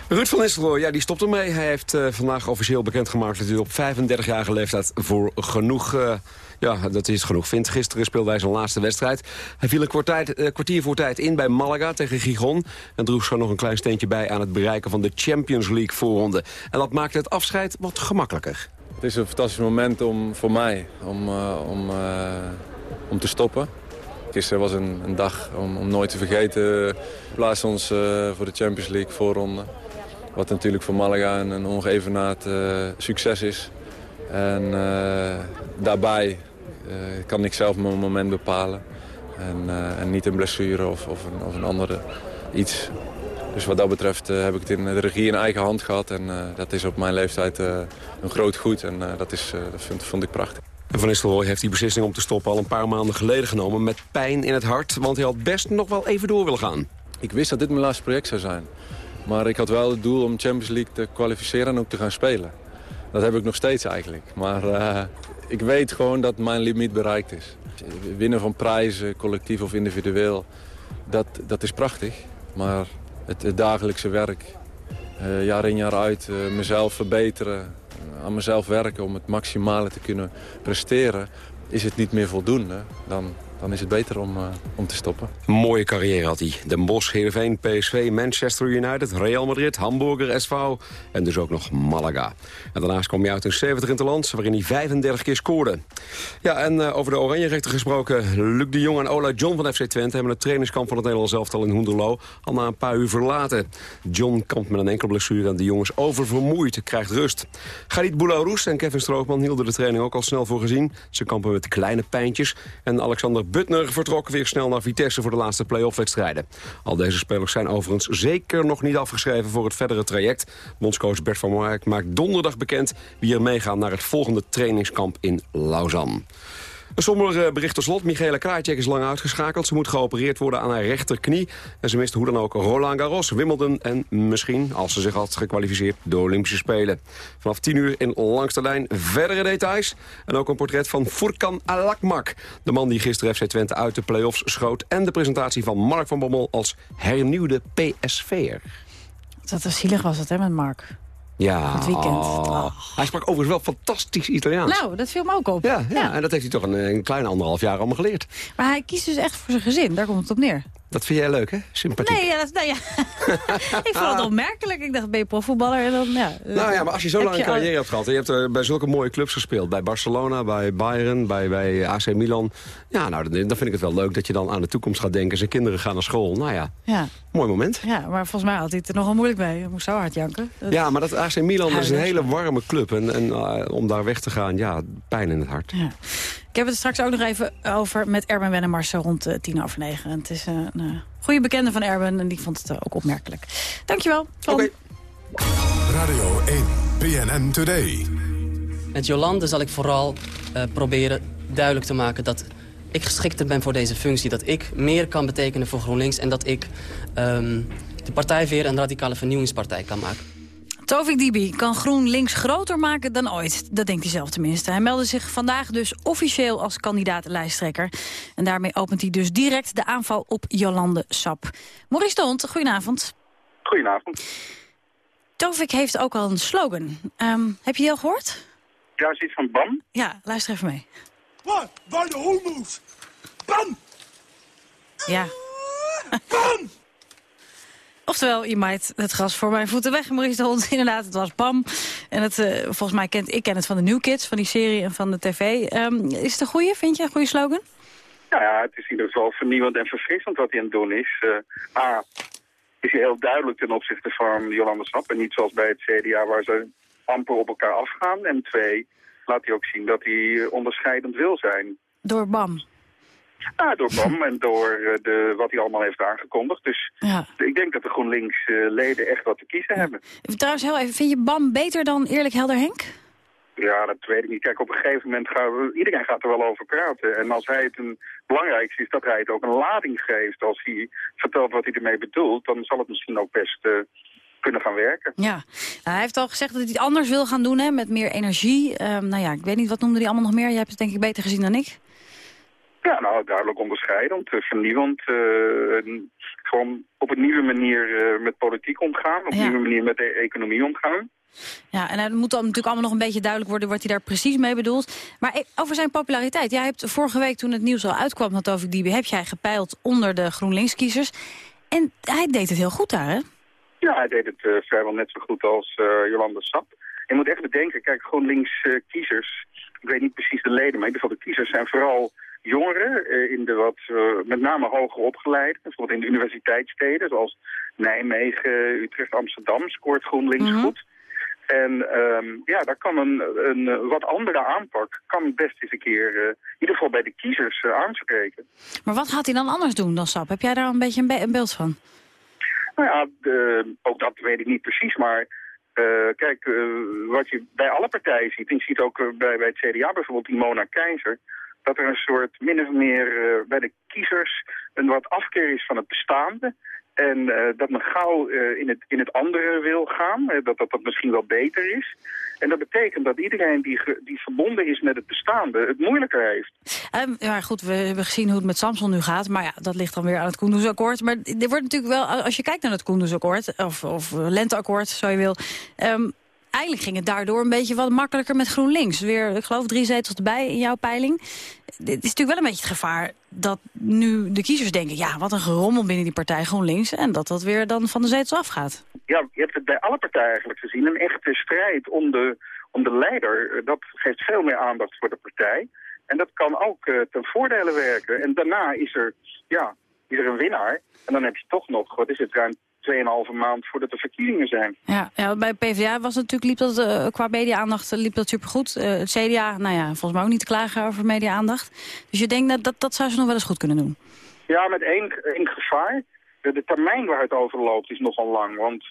Ruud van Nistelrooy, ja, die stopt ermee. Hij heeft uh, vandaag officieel bekendgemaakt dat hij op 35-jarige leeftijd voor genoeg... Uh, ja, dat hij het genoeg vindt. Gisteren speelde hij zijn laatste wedstrijd. Hij viel een kwartier, uh, kwartier voor tijd in bij Malaga tegen Gijon. En droeg zo nog een klein steentje bij aan het bereiken van de Champions League voorronde. En dat maakte het afscheid wat gemakkelijker. Het is een fantastisch moment om, voor mij om, om, om te stoppen. Gisteren was een, een dag om, om, nooit te vergeten. We plaatsen ons uh, voor de Champions League voorronde. Wat natuurlijk voor Malaga een, een ongeëvenaard uh, succes is. En uh, daarbij kan ik zelf mijn moment bepalen. En, eh, en niet een blessure of, of, een, of een andere iets. Dus wat dat betreft heb ik het in de regie in eigen hand gehad. En dat is op mijn leeftijd een groot goed. En dat, is, dat vond ik prachtig. En Van Nistelrooy heeft die beslissing om te stoppen al een paar maanden geleden genomen... met pijn in het hart, want hij had best nog wel even door willen gaan. Ik wist dat dit mijn laatste project zou zijn. Maar ik had wel het doel om Champions League te kwalificeren en ook te gaan spelen. Dat heb ik nog steeds eigenlijk. Maar uh, ik weet gewoon dat mijn limiet bereikt is. Winnen van prijzen, collectief of individueel, dat, dat is prachtig. Maar het, dagelijkse werk, uh, jaar in jaar uit, uh, mezelf verbeteren, aan mezelf werken om het maximale te kunnen presteren, is het niet meer voldoende. Dan, dan is het beter om, uh, om te stoppen. Mooie carrière had hij. Den Bosch, Heerenveen, PSV, Manchester United, Real Madrid, Hamburger SV en dus ook nog Malaga. En daarnaast kwam hij uit een 70 in het land, waarin hij 35 keer scoorde. Ja, en uh, over de Oranje-rechter gesproken. Luc de Jong en Ola John van FC Twente hebben het trainingskamp van het Nederlands elftal in Hoenderloo al na een paar uur verlaten. John kampt met een enkele blessure en de jongens oververmoeid, krijgt rust. Galit Boularus en Kevin Strookman hielden de training ook al snel voor gezien. Ze kampen met kleine pijntjes en Alexander Butner vertrok weer snel naar Vitesse voor de laatste play-off-wedstrijden. Al deze spelers zijn overigens zeker nog niet afgeschreven voor het verdere traject. Bondscoach Bert van Mark maakt donderdag bekend wie er meegaan naar het volgende trainingskamp in Lausanne. Een somber bericht tot slot. Michaela Krajcek is lang uitgeschakeld. Ze moet geopereerd worden aan haar rechterknie. En ze mist hoe dan ook Roland Garros, Wimbledon... en misschien, als ze zich had gekwalificeerd, de Olympische Spelen. Vanaf 10 uur in Langste Lijn verdere details. En ook een portret van Furkan Alakmak. De man die gisteren FC Twente uit de play-offs schoot. En de presentatie van Mark van Bommel als hernieuwde PSV'er. Dat was zielig was het, hè, met Mark? Ja, het weekend. Oh. Hij sprak overigens wel fantastisch Italiaans. Nou, dat viel me ook op. Ja, ja, ja. en dat heeft hij toch een, een kleine anderhalf jaar allemaal geleerd. Maar hij kiest dus echt voor zijn gezin, daar komt het op neer. Dat vind jij leuk, hè? Sympathiek. Nee, ja, dat, nou ja. ik vond het onmerkelijk. Ik dacht, ben je profvoetballer? En dan, ja, nou ja, maar als je zo lang een carrière hebt gehad... en je hebt er bij zulke mooie clubs gespeeld... bij Barcelona, bij Bayern, bij, bij AC Milan... ja, nou, dan, dan vind ik het wel leuk dat je dan aan de toekomst gaat denken. Zijn kinderen gaan naar school. Nou ja, ja. mooi moment. Ja, maar volgens mij had hij het er nogal moeilijk mee. Hij moest zo hard janken. Dat... Ja, maar dat AC Milan is een hele warme club. En, en uh, om daar weg te gaan, ja, pijn in het hart. Ja. Ik heb het straks ook nog even over met Erben Wennemars rond uh, tien over negen. En het is een uh, goede bekende van Erben en die vond het uh, ook opmerkelijk. Dankjewel. Oké. Okay. Radio 1, PNN Today. Met Jolande zal ik vooral proberen duidelijk te maken dat ik geschikter ben voor deze functie. Dat ik meer kan betekenen voor GroenLinks en dat ik um, de partij weer een radicale vernieuwingspartij kan maken. Tovik Dibi kan GroenLinks groter maken dan ooit. Dat denkt hij zelf tenminste. Hij meldde zich vandaag dus officieel als kandidaat-lijsttrekker. En daarmee opent hij dus direct de aanval op Jolande Sap. Maurice de Hond, goedenavond. Goedenavond. Tovik heeft ook al een slogan. Um, heb je die al gehoord? Ja, is iets van BAM. Ja, luister even mee. Wat? Waar de homo's? BAM! Ja. BAM! Oftewel, je maait het gras voor mijn voeten weg. Maurice de Hond, inderdaad, het was Pam. En het, uh, volgens mij kent ik ken het van de New Kids, van die serie en van de tv. Um, is het een goede, vind je, een goede slogan? Nou ja, het is in ieder geval vernieuwend en verfrissend wat hij aan het doen is. Uh, A, is hij heel duidelijk ten opzichte van Jolanda Sap. En niet zoals bij het CDA waar ze amper op elkaar afgaan. En twee, laat hij ook zien dat hij onderscheidend wil zijn. Door BAM? Ja, door BAM en door de, wat hij allemaal heeft aangekondigd. Dus ja. ik denk dat de GroenLinks-leden echt wat te kiezen ja. hebben. Trouwens, heel even, vind je BAM beter dan Eerlijk Helder Henk? Ja, dat weet ik niet. Kijk, op een gegeven moment gaat iedereen gaat er wel over praten. En als hij het een belangrijkste is dat hij het ook een lading geeft. Als hij vertelt wat hij ermee bedoelt, dan zal het misschien ook best uh, kunnen gaan werken. Ja, nou, hij heeft al gezegd dat hij het anders wil gaan doen, hè, met meer energie. Um, nou ja, ik weet niet, wat noemde hij allemaal nog meer? Jij hebt het denk ik beter gezien dan ik. Ja, nou, duidelijk onderscheidend, vernieuwend. Uh, gewoon op een nieuwe manier uh, met politiek omgaan. Op een ja. nieuwe manier met de economie omgaan. Ja, en het moet dan natuurlijk allemaal nog een beetje duidelijk worden... wat hij daar precies mee bedoelt. Maar over zijn populariteit. Jij hebt vorige week, toen het nieuws al uitkwam van Tovik Dibi... heb jij gepeild onder de GroenLinks-kiezers. En hij deed het heel goed daar, hè? Ja, hij deed het uh, vrijwel net zo goed als Jolanda Sap. Je moet echt bedenken, kijk, GroenLinks-kiezers... ik weet niet precies de leden, maar in ieder geval de kiezers zijn vooral jongeren uh, in de wat, uh, met name hoger opgeleid, bijvoorbeeld in de universiteitssteden, zoals Nijmegen, Utrecht, Amsterdam, scoort GroenLinks mm -hmm. goed. En ehm, ja, daar kan een, een wat andere aanpak, kan best eens een keer, eh, in ieder geval bij de kiezers, uh, aanspreken. Maar wat gaat hij dan anders doen dan SAP? Heb jij daar een beetje een, be een beeld van? Nou ja, de, ook dat weet ik niet precies, maar uh, kijk, wat je bij alle partijen ziet, en je ziet ook bij, bij het CDA bijvoorbeeld Mona Keizer, dat er een soort min of meer bij de kiezers een wat afkeer is van het bestaande. En uh, dat men gauw uh, in, het, in het andere wil gaan, dat, dat dat misschien wel beter is. En dat betekent dat iedereen die, die verbonden is met het bestaande het moeilijker heeft. Um, ja, goed, we hebben gezien hoe het met Samson nu gaat. Maar ja, dat ligt dan weer aan het Koendersakkoord. Maar er wordt natuurlijk wel, als je kijkt naar het Koendersakkoord, of, of Lenteakkoord, zo je wil... Um, eigenlijk ging het daardoor een beetje wat makkelijker met GroenLinks. Weer, ik geloof, drie zetels erbij in jouw peiling. Dit is natuurlijk wel een beetje het gevaar dat nu de kiezers denken... ja, wat een gerommel binnen die partij GroenLinks... en dat dat weer dan van de zetels afgaat. Ja, je hebt het bij alle partijen eigenlijk gezien. Een echte strijd om de, om de leider, dat geeft veel meer aandacht voor de partij. En dat kan ook uh, ten voordele werken. En daarna is er, ja, is er een winnaar. En dan heb je toch nog, wat is het, ruim 2,5 maand voordat de verkiezingen zijn. Ja, ja bij PvdA was het natuurlijk, liep dat, uh, qua media-aandacht liep dat supergoed. Uh, het CDA, nou ja, volgens mij ook niet te klagen over media-aandacht. Dus je denkt dat, dat dat zou ze nog wel eens goed kunnen doen? Ja, met één, één gevaar. De, de termijn waar het over loopt is nogal lang. Want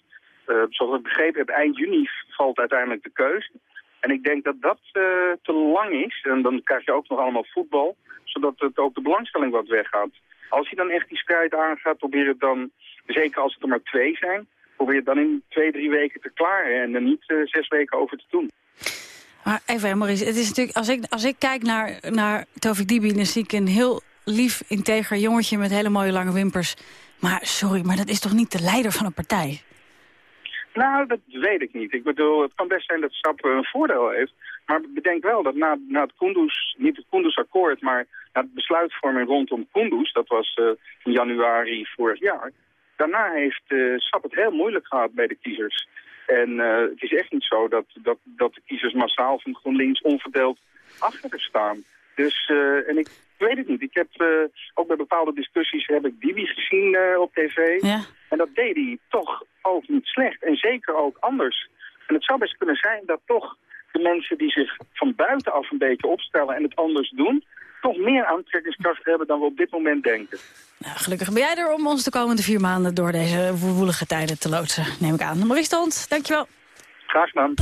uh, zoals ik begrepen heb, eind juni valt uiteindelijk de keus. En ik denk dat dat te lang is. En dan krijg je ook nog allemaal voetbal. Zodat het ook de belangstelling wat weggaat. Als je dan echt die strijd aangaat, probeer het dan zeker als het er maar twee zijn, probeer het dan in twee, drie weken te klaren en er niet uh, zes weken over te doen. Maar even, Maurice, het is natuurlijk, als ik, als ik kijk naar, naar Tovik Dibi, dan zie ik een heel lief, integer jongetje met hele mooie lange wimpers. Maar sorry, maar dat is toch niet de leider van een partij? Nou, dat weet ik niet. Ik bedoel, het kan best zijn dat SAP een voordeel heeft. Maar bedenk wel dat na, na het Kunduz, niet het Maar na de besluitvorming rondom Kunduz, dat was uh, in januari vorig jaar, daarna heeft uh, SAP het heel moeilijk gehad bij de kiezers. En uh, het is echt niet zo dat, dat, dat de kiezers massaal van GroenLinks onverdeeld achter staan. Dus, en ik weet het niet. Ik heb ook bij bepaalde discussies heb ik Divi gezien op tv. Ja. En dat deed hij toch ook niet slecht. En zeker ook anders. En het zou best kunnen zijn dat toch de mensen die zich van buitenaf een beetje opstellen en het anders doen, toch meer aantrekkingskracht hebben dan we op dit moment denken. Nou, gelukkig ben jij er om ons de komende vier maanden door deze woelige tijden te loodsen, neem ik aan. Maurice Stond, dankjewel. Graag gedaan.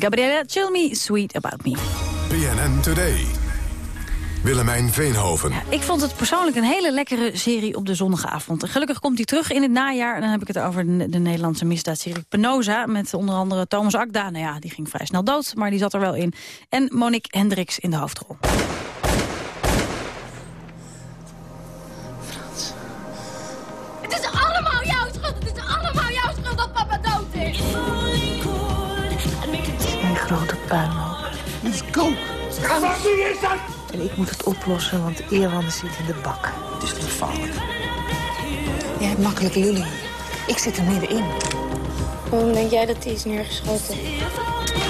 Gabriella, chill me, sweet about me. BNN Today. Willemijn Veenhoven. Ik vond het persoonlijk een hele lekkere serie op de zondagavond. Gelukkig komt hij terug in het najaar. En dan heb ik het over de, de Nederlandse misdaadserie Penosa... met onder andere Thomas Akda. Nou ja, die ging vrij snel dood, maar die zat er wel in. En Monique Hendricks in de hoofdrol. Grote puinhoop. Let's go. Wat is dat? En ik moet het oplossen, want Eerwan zit in de bak. Het is te gevaarlijk. Jij hebt makkelijk lullen. Ik zit er middenin. Waarom denk jij dat hij is neergeschoten?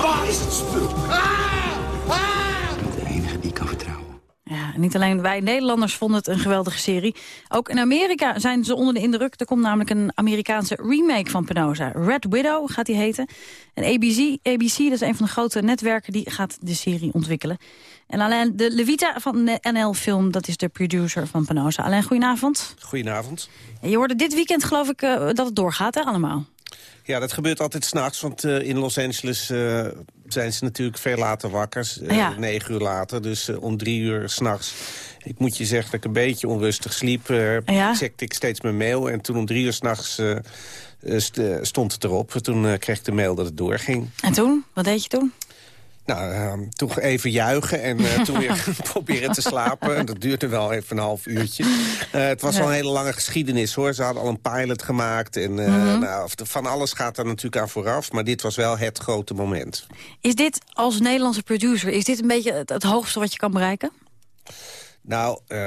Waar is het spul? De enige die ik kan vertrouwen. Niet alleen wij Nederlanders vonden het een geweldige serie. Ook in Amerika zijn ze onder de indruk. Er komt namelijk een Amerikaanse remake van Penosa. Red Widow gaat die heten. En ABC, ABC, dat is een van de grote netwerken, die gaat de serie ontwikkelen. En Alain de Levita van NL Film, dat is de producer van Penosa. Alain, goedenavond. Goedenavond. En je hoorde dit weekend geloof ik eh, dat het doorgaat, hè, allemaal? Ja, dat gebeurt altijd s'nachts, want eh, in Los Angeles eh, zijn ze natuurlijk veel later wakker. eh, Ja. Negen uur later, dus eh, om drie uur s'nachts. Ik moet je zeggen dat ik een beetje onrustig sliep. eh Ja? checkte ik steeds mijn mail en toen om drie uur s'nachts stond het erop. Toen kreeg ik de mail dat het doorging. En toen? Wat deed je toen? Nou, uh, toch even juichen en uh, toen weer proberen te slapen. En dat duurde wel even een half uurtje. Uh, het was wel een hele lange geschiedenis, hoor. Ze hadden al een pilot gemaakt. En uh, Mhm. nou, van alles gaat er natuurlijk aan vooraf. Maar dit was wel het grote moment. Is dit als Nederlandse producer, is dit een beetje het, het hoogste wat je kan bereiken? Nou, uh,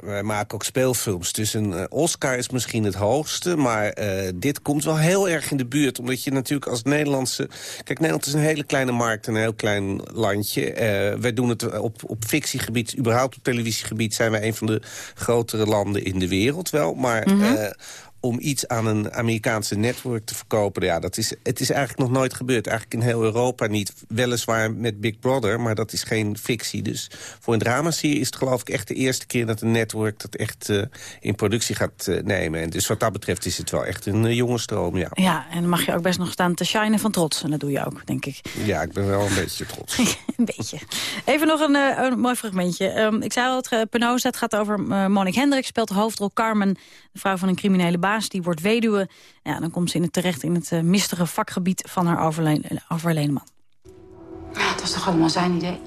wij maken ook speelfilms. Dus een uh, Oscar is misschien het hoogste. Maar uh, dit komt wel heel erg in de buurt. Omdat je natuurlijk als Nederlandse... Kijk, Nederland is een hele kleine markt, een heel klein landje. wij doen het op, op fictiegebied, überhaupt op televisiegebied... zijn wij een van de grotere landen in de wereld wel. Maar... Mm -hmm om iets aan een Amerikaanse network te verkopen. Ja, dat is, het is eigenlijk nog nooit gebeurd. Eigenlijk in heel Europa niet. Weliswaar met Big Brother, maar dat is geen fictie. Dus voor een dramaserie is het geloof ik echt de eerste keer... dat een network dat echt uh, in productie gaat uh, nemen. En dus wat dat betreft is het wel echt een uh, jonge stroom, ja. Ja, en dan mag je ook best nog staan te shinen van trots. En dat doe je ook, denk ik. Ja, ik ben wel een beetje trots. een beetje. Even nog een, een mooi fragmentje. Um, ik zei al, het Penosa, het gaat over Monique Hendricks... speelt de hoofdrol Carmen, de vrouw van een criminele baas die wordt weduwe. Ja, dan komt ze in het terecht in het uh, mistige vakgebied van haar overleden, overleden man. Ja, het was toch allemaal zijn idee?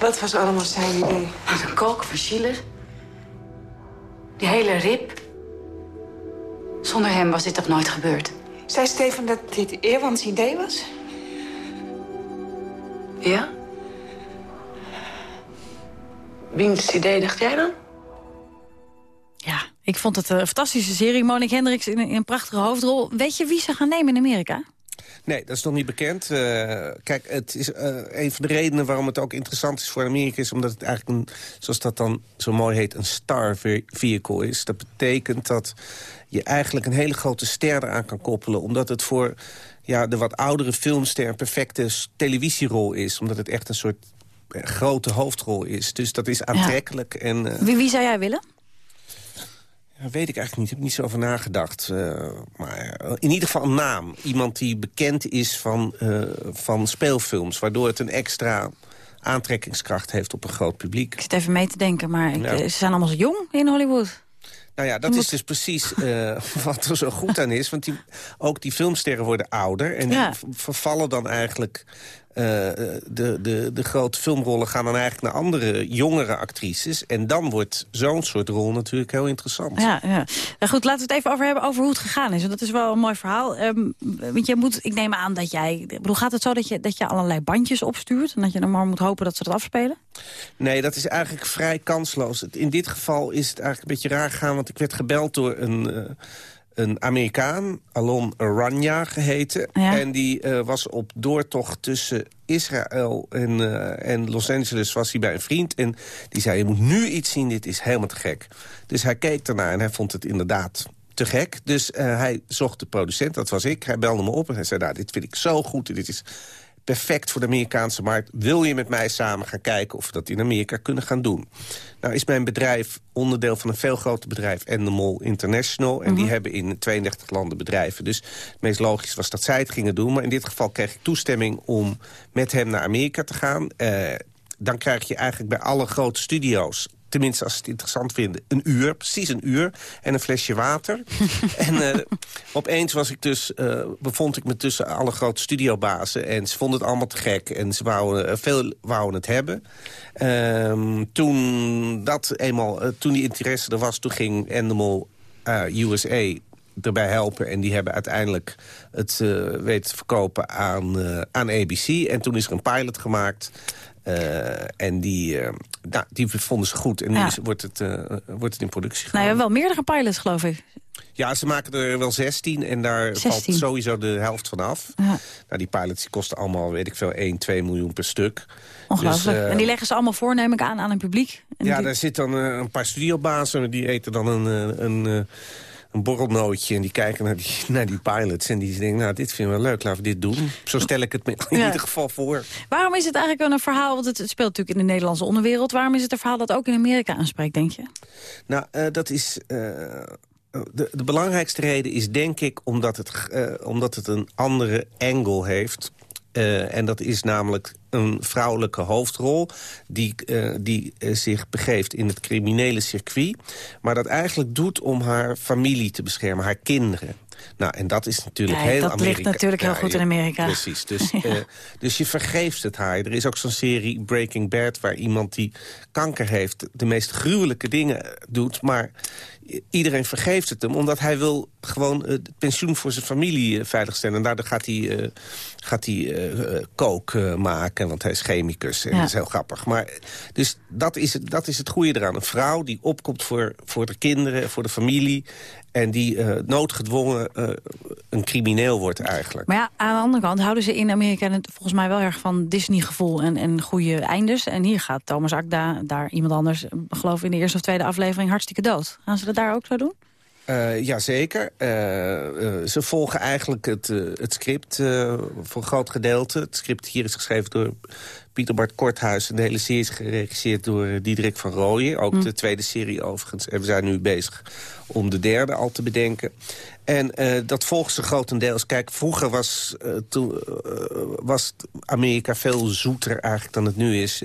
Wat was allemaal zijn idee? De kook van Schiller. Die hele rib. Zonder hem was dit toch nooit gebeurd? Zei Stefan dat dit Eerwans idee was? Ja? Wiens idee dacht jij dan? Ja, ik vond het een fantastische serie. Monique Hendricks in een, in een prachtige hoofdrol. Weet je wie ze gaan nemen in Amerika? Nee, dat is nog niet bekend. Uh, kijk, het is uh, een van de redenen waarom het ook interessant is voor Amerika... is omdat het eigenlijk, een, zoals dat dan zo mooi heet, een star vehicle is. Dat betekent dat je eigenlijk een hele grote ster eraan kan koppelen. Omdat het voor ja, de wat oudere filmster een perfecte televisierol is. Omdat het echt een soort uh, grote hoofdrol is. Dus dat is aantrekkelijk. Ja. En, wie, wie zou jij willen? Weet ik eigenlijk niet. Ik heb niet zo over nagedacht. Uh, maar in ieder geval een naam. Iemand die bekend is van, uh, van speelfilms. Waardoor het een extra aantrekkingskracht heeft op een groot publiek. Ik zit even mee te denken, maar ik, ze zijn allemaal zo jong in Hollywood. Nou ja, dat is dus precies uh, wat er zo goed aan is. Want die, ook die filmsterren worden ouder. En ja. die vervallen dan eigenlijk... Uh, de, de, de grote filmrollen gaan dan eigenlijk naar andere, jongere actrices. En dan wordt zo'n soort rol natuurlijk heel interessant. Ja, ja. Nou goed, laten we het even over hebben over hoe het gegaan is. Want dat is wel een mooi verhaal. Um, want je moet, ik neem aan dat jij... Bedoel, gaat het zo dat je, dat je allerlei bandjes opstuurt... en dat je dan maar moet hopen dat ze dat afspelen? Nee, dat is eigenlijk vrij kansloos. In dit geval is het eigenlijk een beetje raar gegaan... want ik werd gebeld door een... Uh, een Amerikaan, Alon Ranja geheten. Ja. En die uh, was op doortocht tussen Israël en, uh, en Los Angeles was hij bij een vriend. En die zei, je moet nu iets zien, dit is helemaal te gek. Dus hij keek ernaar en hij vond het inderdaad te gek. Dus uh, hij zocht de producent, dat was ik. Hij belde me op en hij zei, nou, dit vind ik zo goed. Dit is perfect voor de Amerikaanse markt. Wil je met mij samen gaan kijken of we dat in Amerika kunnen gaan doen? Nou is mijn bedrijf onderdeel van een veel groter bedrijf... Endemol International. En die Mhm. hebben in 32 landen bedrijven. Dus het meest logisch was dat zij het gingen doen. Maar in dit geval kreeg ik toestemming om met hem naar Amerika te gaan. Eh, dan krijg je eigenlijk bij alle grote studio's tenminste als ze het interessant vinden, een uur, precies een uur, en een flesje water. en eh, opeens was ik dus, eh, bevond ik me tussen alle grote studiobazen en ze vonden het allemaal te gek en ze wouden, eh, veel wouden het hebben. Ehm, toen, dat eenmaal, toen die interesse er was, toen ging Endemol eh, USA erbij helpen. En die hebben uiteindelijk het eh, weten te verkopen aan, eh, aan ABC. En toen is er een pilot gemaakt. Eh, en die, eh, nou, die vonden ze goed. En nu Ja. wordt, het, eh, wordt het in productie Nou ja, wel meerdere pilots, geloof ik. ja, ze maken er wel 16 en daar 16. valt sowieso de helft van af. Ja. Nou, die pilots die kosten allemaal, weet ik veel, 1, 2 miljoen per stuk. Ongelooflijk. Dus, en die leggen ze allemaal voor, neem ik aan, aan een publiek. En ja, die- daar zit dan een paar studiobazen, die eten dan een, een, een borrelnootje... en die kijken naar die, naar die pilots en die denken, nou, dit vinden we leuk, laten we dit doen. Zo stel ik het me in Ja. ieder geval voor. Waarom is het eigenlijk een verhaal, want het, het speelt natuurlijk in de Nederlandse onderwereld... waarom is het een verhaal dat ook in Amerika aanspreekt, denk je? Nou, eh, dat is... eh, de, de belangrijkste reden is denk ik omdat het, eh, omdat het een andere angle heeft. Eh, en dat is namelijk een vrouwelijke hoofdrol... die, eh, die eh, zich begeeft in het criminele circuit... maar dat eigenlijk doet om haar familie te beschermen, haar kinderen. Nou, en dat is natuurlijk Kijk, heel dat Amerika. ligt natuurlijk heel goed in ja, Amerika. Precies, dus, Ja. eh, dus je vergeeft het haar. Er is ook zo'n serie Breaking Bad... waar iemand die kanker heeft de meest gruwelijke dingen doet... maar iedereen vergeeft het hem, omdat hij wil gewoon eh, het pensioen voor zijn familie eh, veiligstellen. En daardoor gaat hij, eh, gaat hij kook maken, want hij is chemicus. En Ja. dat is heel grappig. Maar, dus dat is, het, dat is het goede eraan. Een vrouw die opkomt voor, voor de kinderen, voor de familie... en die eh, noodgedwongen eh, een crimineel wordt eigenlijk. Maar ja, aan de andere kant houden ze in Amerika het volgens mij wel erg van Disney-gevoel en, en goede eindes. En hier gaat Thomas Akda, daar iemand anders, geloof ik in de eerste of tweede aflevering, hartstikke dood. Gaan ze dat daar ook zo doen? Jazeker. Eh, eh, ze volgen eigenlijk het, het script voor een groot gedeelte. Het script hier is geschreven door Pieter Bart Korthuis. En de hele serie is geregisseerd door eh, Diederik van Rooyen. Ook Hm. de tweede serie overigens. En we zijn nu bezig om de derde al te bedenken. En eh, dat volgen ze grotendeels. Kijk, vroeger was, eh, toen, was Amerika veel zoeter eigenlijk dan het nu is.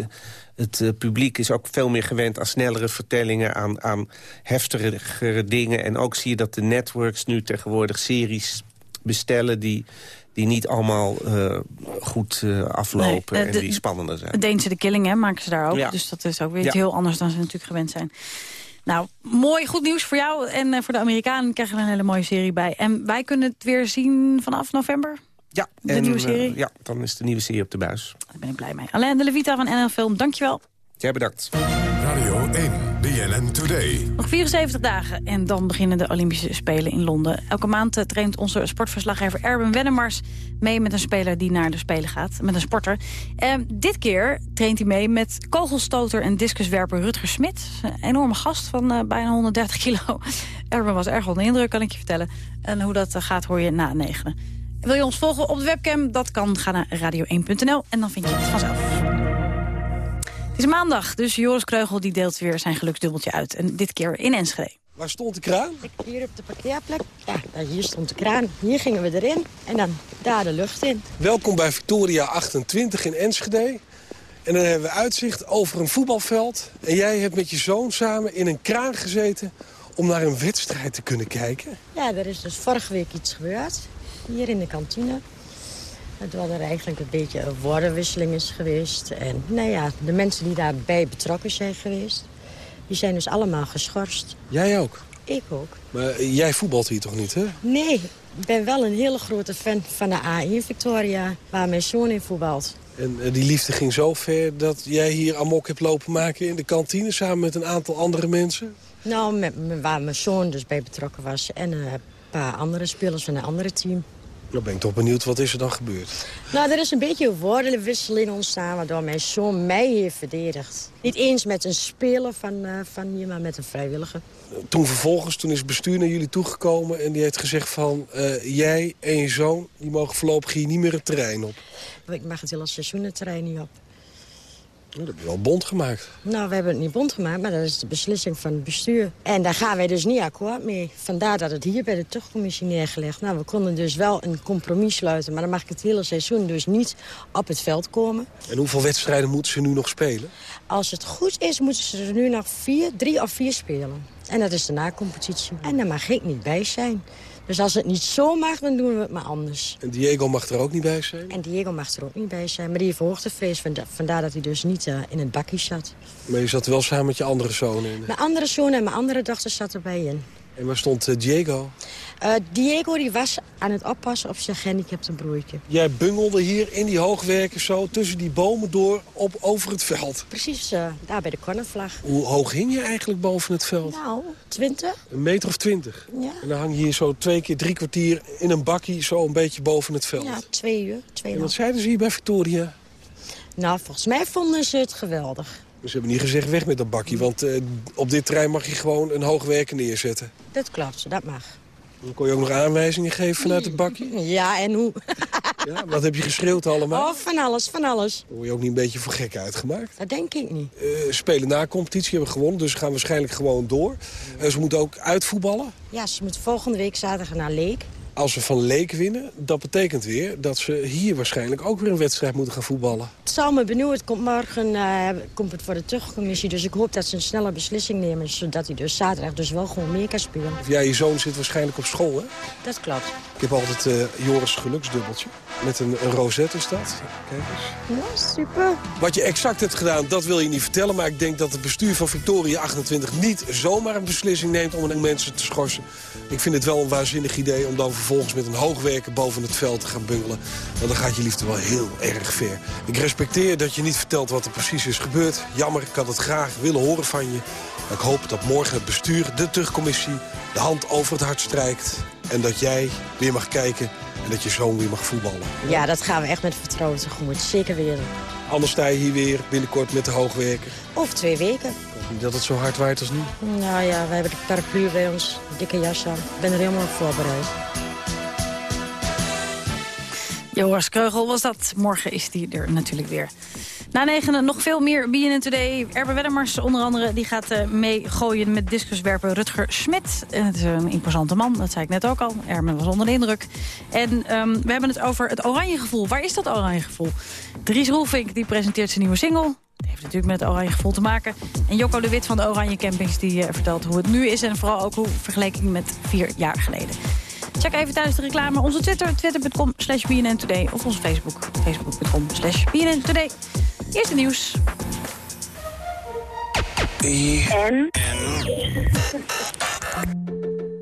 Het publiek is ook veel meer gewend aan snellere vertellingen... aan, aan heftigere dingen. En ook zie je dat de networks nu tegenwoordig series bestellen... die, die niet allemaal eh, goed eh, aflopen Nee, eh, en die spannender zijn. Deense de Killing, hè, maken ze daar ook. Ja. Dus dat is ook weer iets Ja. heel anders dan ze natuurlijk gewend zijn. Nou, mooi, goed nieuws voor jou en voor de Amerikanen krijgen we een hele mooie serie bij. En wij kunnen het weer zien vanaf november? Ja, de en, nieuwe serie? ja, dan is de nieuwe serie op de buis. Daar ben ik blij mee. Alain de Levita van NL Film, dankjewel. Jij bedankt. Radio 1, BNN Today. Nog 74 dagen en dan beginnen de Olympische Spelen in Londen. Elke maand eh, traint onze sportverslaggever Erben Wennemars mee met een speler die naar de Spelen gaat. Met een sporter. Ehm, dit keer traint hij mee met kogelstoter en discuswerper Rutger Smit. Een enorme gast van eh, bijna 130 kilo. Erben was erg onder de indruk, kan ik je vertellen. En hoe dat eh, gaat hoor je na negenen. Wil je ons volgen op de webcam? Dat kan. Ga naar radio1.nl en dan vind je het vanzelf. Het is maandag, dus Joris Kreugel die deelt weer zijn geluksdubbeltje uit. En dit keer in Enschede. Waar stond de kraan? Hier op de parkeerplek. Ja, daar- hier stond de kraan. Hier gingen we erin. En dan daar de lucht in. Welkom bij Victoria 28 in Enschede. En dan hebben we uitzicht over een voetbalveld. En jij hebt met je zoon samen in een kraan gezeten om naar een wedstrijd te kunnen kijken. Ja, er is dus vorige week iets gebeurd. Hier in de kantine. Het was er eigenlijk een beetje een woordenwisseling is geweest. En nou ja, de mensen die daarbij betrokken zijn geweest... die zijn dus allemaal geschorst. Jij ook? Ik ook. Maar eh, jij voetbalt hier toch niet, hè? Nee, ik ben wel een hele grote fan van de A1 Victoria... waar mijn zoon in voetbalt. En eh, die liefde ging zo ver dat jij hier amok hebt lopen maken in de kantine... samen met een aantal andere mensen? Nou, met, waar mijn zoon dus bij betrokken was. En een paar andere spelers van een andere team. Dan ben ik toch benieuwd, wat is er dan gebeurd? Nou, er is een beetje een woordenwisseling ontstaan... waardoor mijn zoon mij heeft verdedigd. Niet eens met een speler van, uh, van hier, maar met een vrijwilliger. Toen vervolgens, toen is het bestuur naar jullie toegekomen... en die heeft gezegd van, uh, jij en je zoon... die mogen voorlopig hier niet meer het terrein op. Ik mag het hele seizoen het terrein niet op. Dat heb je wel bond gemaakt. Nou, we hebben het niet bond gemaakt, maar dat is de beslissing van het bestuur. En daar gaan wij dus niet akkoord mee. Vandaar dat het hier bij de tuchtcommissie neergelegd. Nou, we konden dus wel een compromis sluiten, maar dan mag ik het hele seizoen dus niet op het veld komen. En hoeveel wedstrijden moeten ze nu nog spelen? Als het goed is, moeten ze er nu nog vier, drie of vier spelen. En dat is de na-competitie. En daar mag ik niet bij zijn. Dus als het niet zo mag, dan doen we het maar anders. En Diego mag er ook niet bij zijn? En Diego mag er ook niet bij zijn. Maar die heeft hoogtevrees, vandaar dat hij dus niet uh, in het bakje zat. Maar je zat wel samen met je andere zoon in? Mijn andere zoon en mijn andere dochter zat erbij in. En waar stond uh, Diego? Uh, Diego die was aan het oppassen op zijn gehandicapte broertje. Jij bungelde hier in die hoogwerken zo tussen die bomen door op, over het veld? Precies, uh, daar bij de cornervlag. Hoe hoog hing je eigenlijk boven het veld? Nou, twintig. Een meter of twintig? Ja. En dan hang je hier zo twee keer drie kwartier in een bakkie zo een beetje boven het veld? Ja, twee uur. Twee en wat zeiden ze hier bij Victoria? Nou, volgens mij vonden ze het geweldig. Ze hebben niet gezegd weg met dat bakje, want uh, op dit terrein mag je gewoon een hoogwerker neerzetten. Dat klopt, dat mag. Dan kon je ook nog aanwijzingen geven vanuit het bakje? Ja, en hoe? ja, wat heb je geschreeuwd allemaal? Oh, van alles, van alles. Word je ook niet een beetje voor gek uitgemaakt? Dat denk ik niet. Uh, spelen na competitie, hebben gewonnen, dus gaan waarschijnlijk gewoon door. Uh, ze moeten ook uitvoetballen? Ja, ze moeten volgende week zaterdag naar Leek. Als ze van Leek winnen, dat betekent weer dat ze hier waarschijnlijk ook weer een wedstrijd moeten gaan voetballen. Het zal me benieuwen. Het komt morgen uh, komt het voor de terugcommissie. Dus ik hoop dat ze een snelle beslissing nemen. Zodat hij dus zaterdag dus wel gewoon meer kan spelen. Ja, je zoon zit waarschijnlijk op school, hè? Dat klopt. Ik heb altijd uh, Joris geluksdubbeltje. Met een, een rosette is dat. Kijk eens. Ja, super. Wat je exact hebt gedaan, dat wil je niet vertellen. Maar ik denk dat het bestuur van Victoria 28 niet zomaar een beslissing neemt om mensen te schorsen. Ik vind het wel een waanzinnig idee om dan vervolgens met een hoogwerker boven het veld te gaan bungelen. Want dan gaat je liefde wel heel erg ver. Ik respecteer dat je niet vertelt wat er precies is gebeurd. Jammer, ik had het graag willen horen van je. Maar ik hoop dat morgen het bestuur, de terugcommissie, de hand over het hart strijkt. En dat jij weer mag kijken en dat je zoon weer mag voetballen. Ja, dat gaan we echt met vertrouwen tegemoet. Zeker weer. Anders sta je hier weer binnenkort met de hoogwerker. Over twee weken. Niet dat het zo hard waait als nu? Nou ja, we hebben de paraplu bij ons, dikke jas aan. Ik ben er helemaal op voorbereid. Joas Kreugel was dat. Morgen is die er natuurlijk weer. Na negenen nog veel meer BNN Today. Erbe Weddermars onder andere die gaat uh, meegooien met discuswerper Rutger Smit. Het is een imposante man, dat zei ik net ook al. Erbe was onder de indruk. En um, we hebben het over het oranje gevoel. Waar is dat oranje gevoel? Dries Roelvink die presenteert zijn nieuwe single. Dat heeft natuurlijk met het oranje gevoel te maken. En Jocko de Wit van de Oranje Campings die uh, vertelt hoe het nu is... en vooral ook hoe vergelijking met vier jaar geleden. Check even tijdens de reclame onze Twitter, twitter.com slash BNN Today. Of onze Facebook, facebook.com slash BNN Today. Eerste nieuws. En?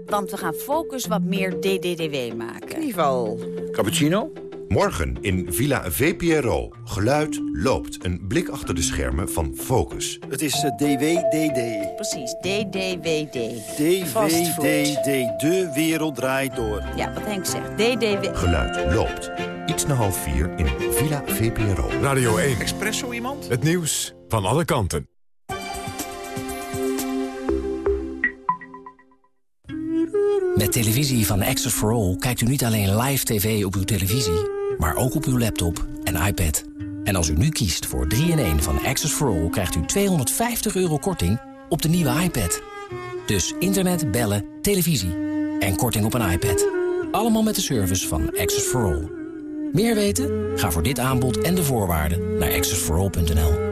Want we gaan Focus wat meer DDDW maken. Knieval. Cappuccino? Morgen in Villa VPRO. Geluid loopt. Een blik achter de schermen van Focus. Het is uh, DWDD. Precies, DDWD. DWDD. De wereld draait door. Ja, wat Henk zegt. DDW. Geluid loopt. Iets na half vier in Villa VPRO. Radio 1. Espresso iemand? Het nieuws van alle kanten. Met televisie van Access for All kijkt u niet alleen live tv op uw televisie... maar ook op uw laptop en iPad. En als u nu kiest voor 3-in-1 van Access for All... krijgt u 250 euro korting op de nieuwe iPad. Dus internet, bellen, televisie en korting op een iPad. Allemaal met de service van Access for All. Meer weten? Ga voor dit aanbod en de voorwaarden naar accessforall.nl.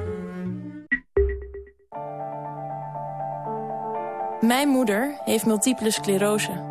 Mijn moeder heeft multiple sclerose.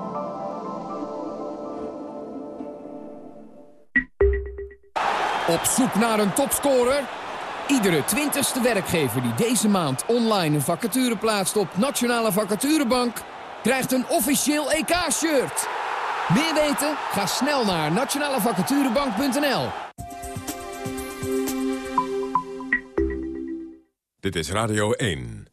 Op zoek naar een topscorer? Iedere twintigste werkgever die deze maand online een vacature plaatst op Nationale Vacaturebank... krijgt een officieel EK-shirt. Meer weten? Ga snel naar nationalevacaturebank.nl. Dit is Radio 1.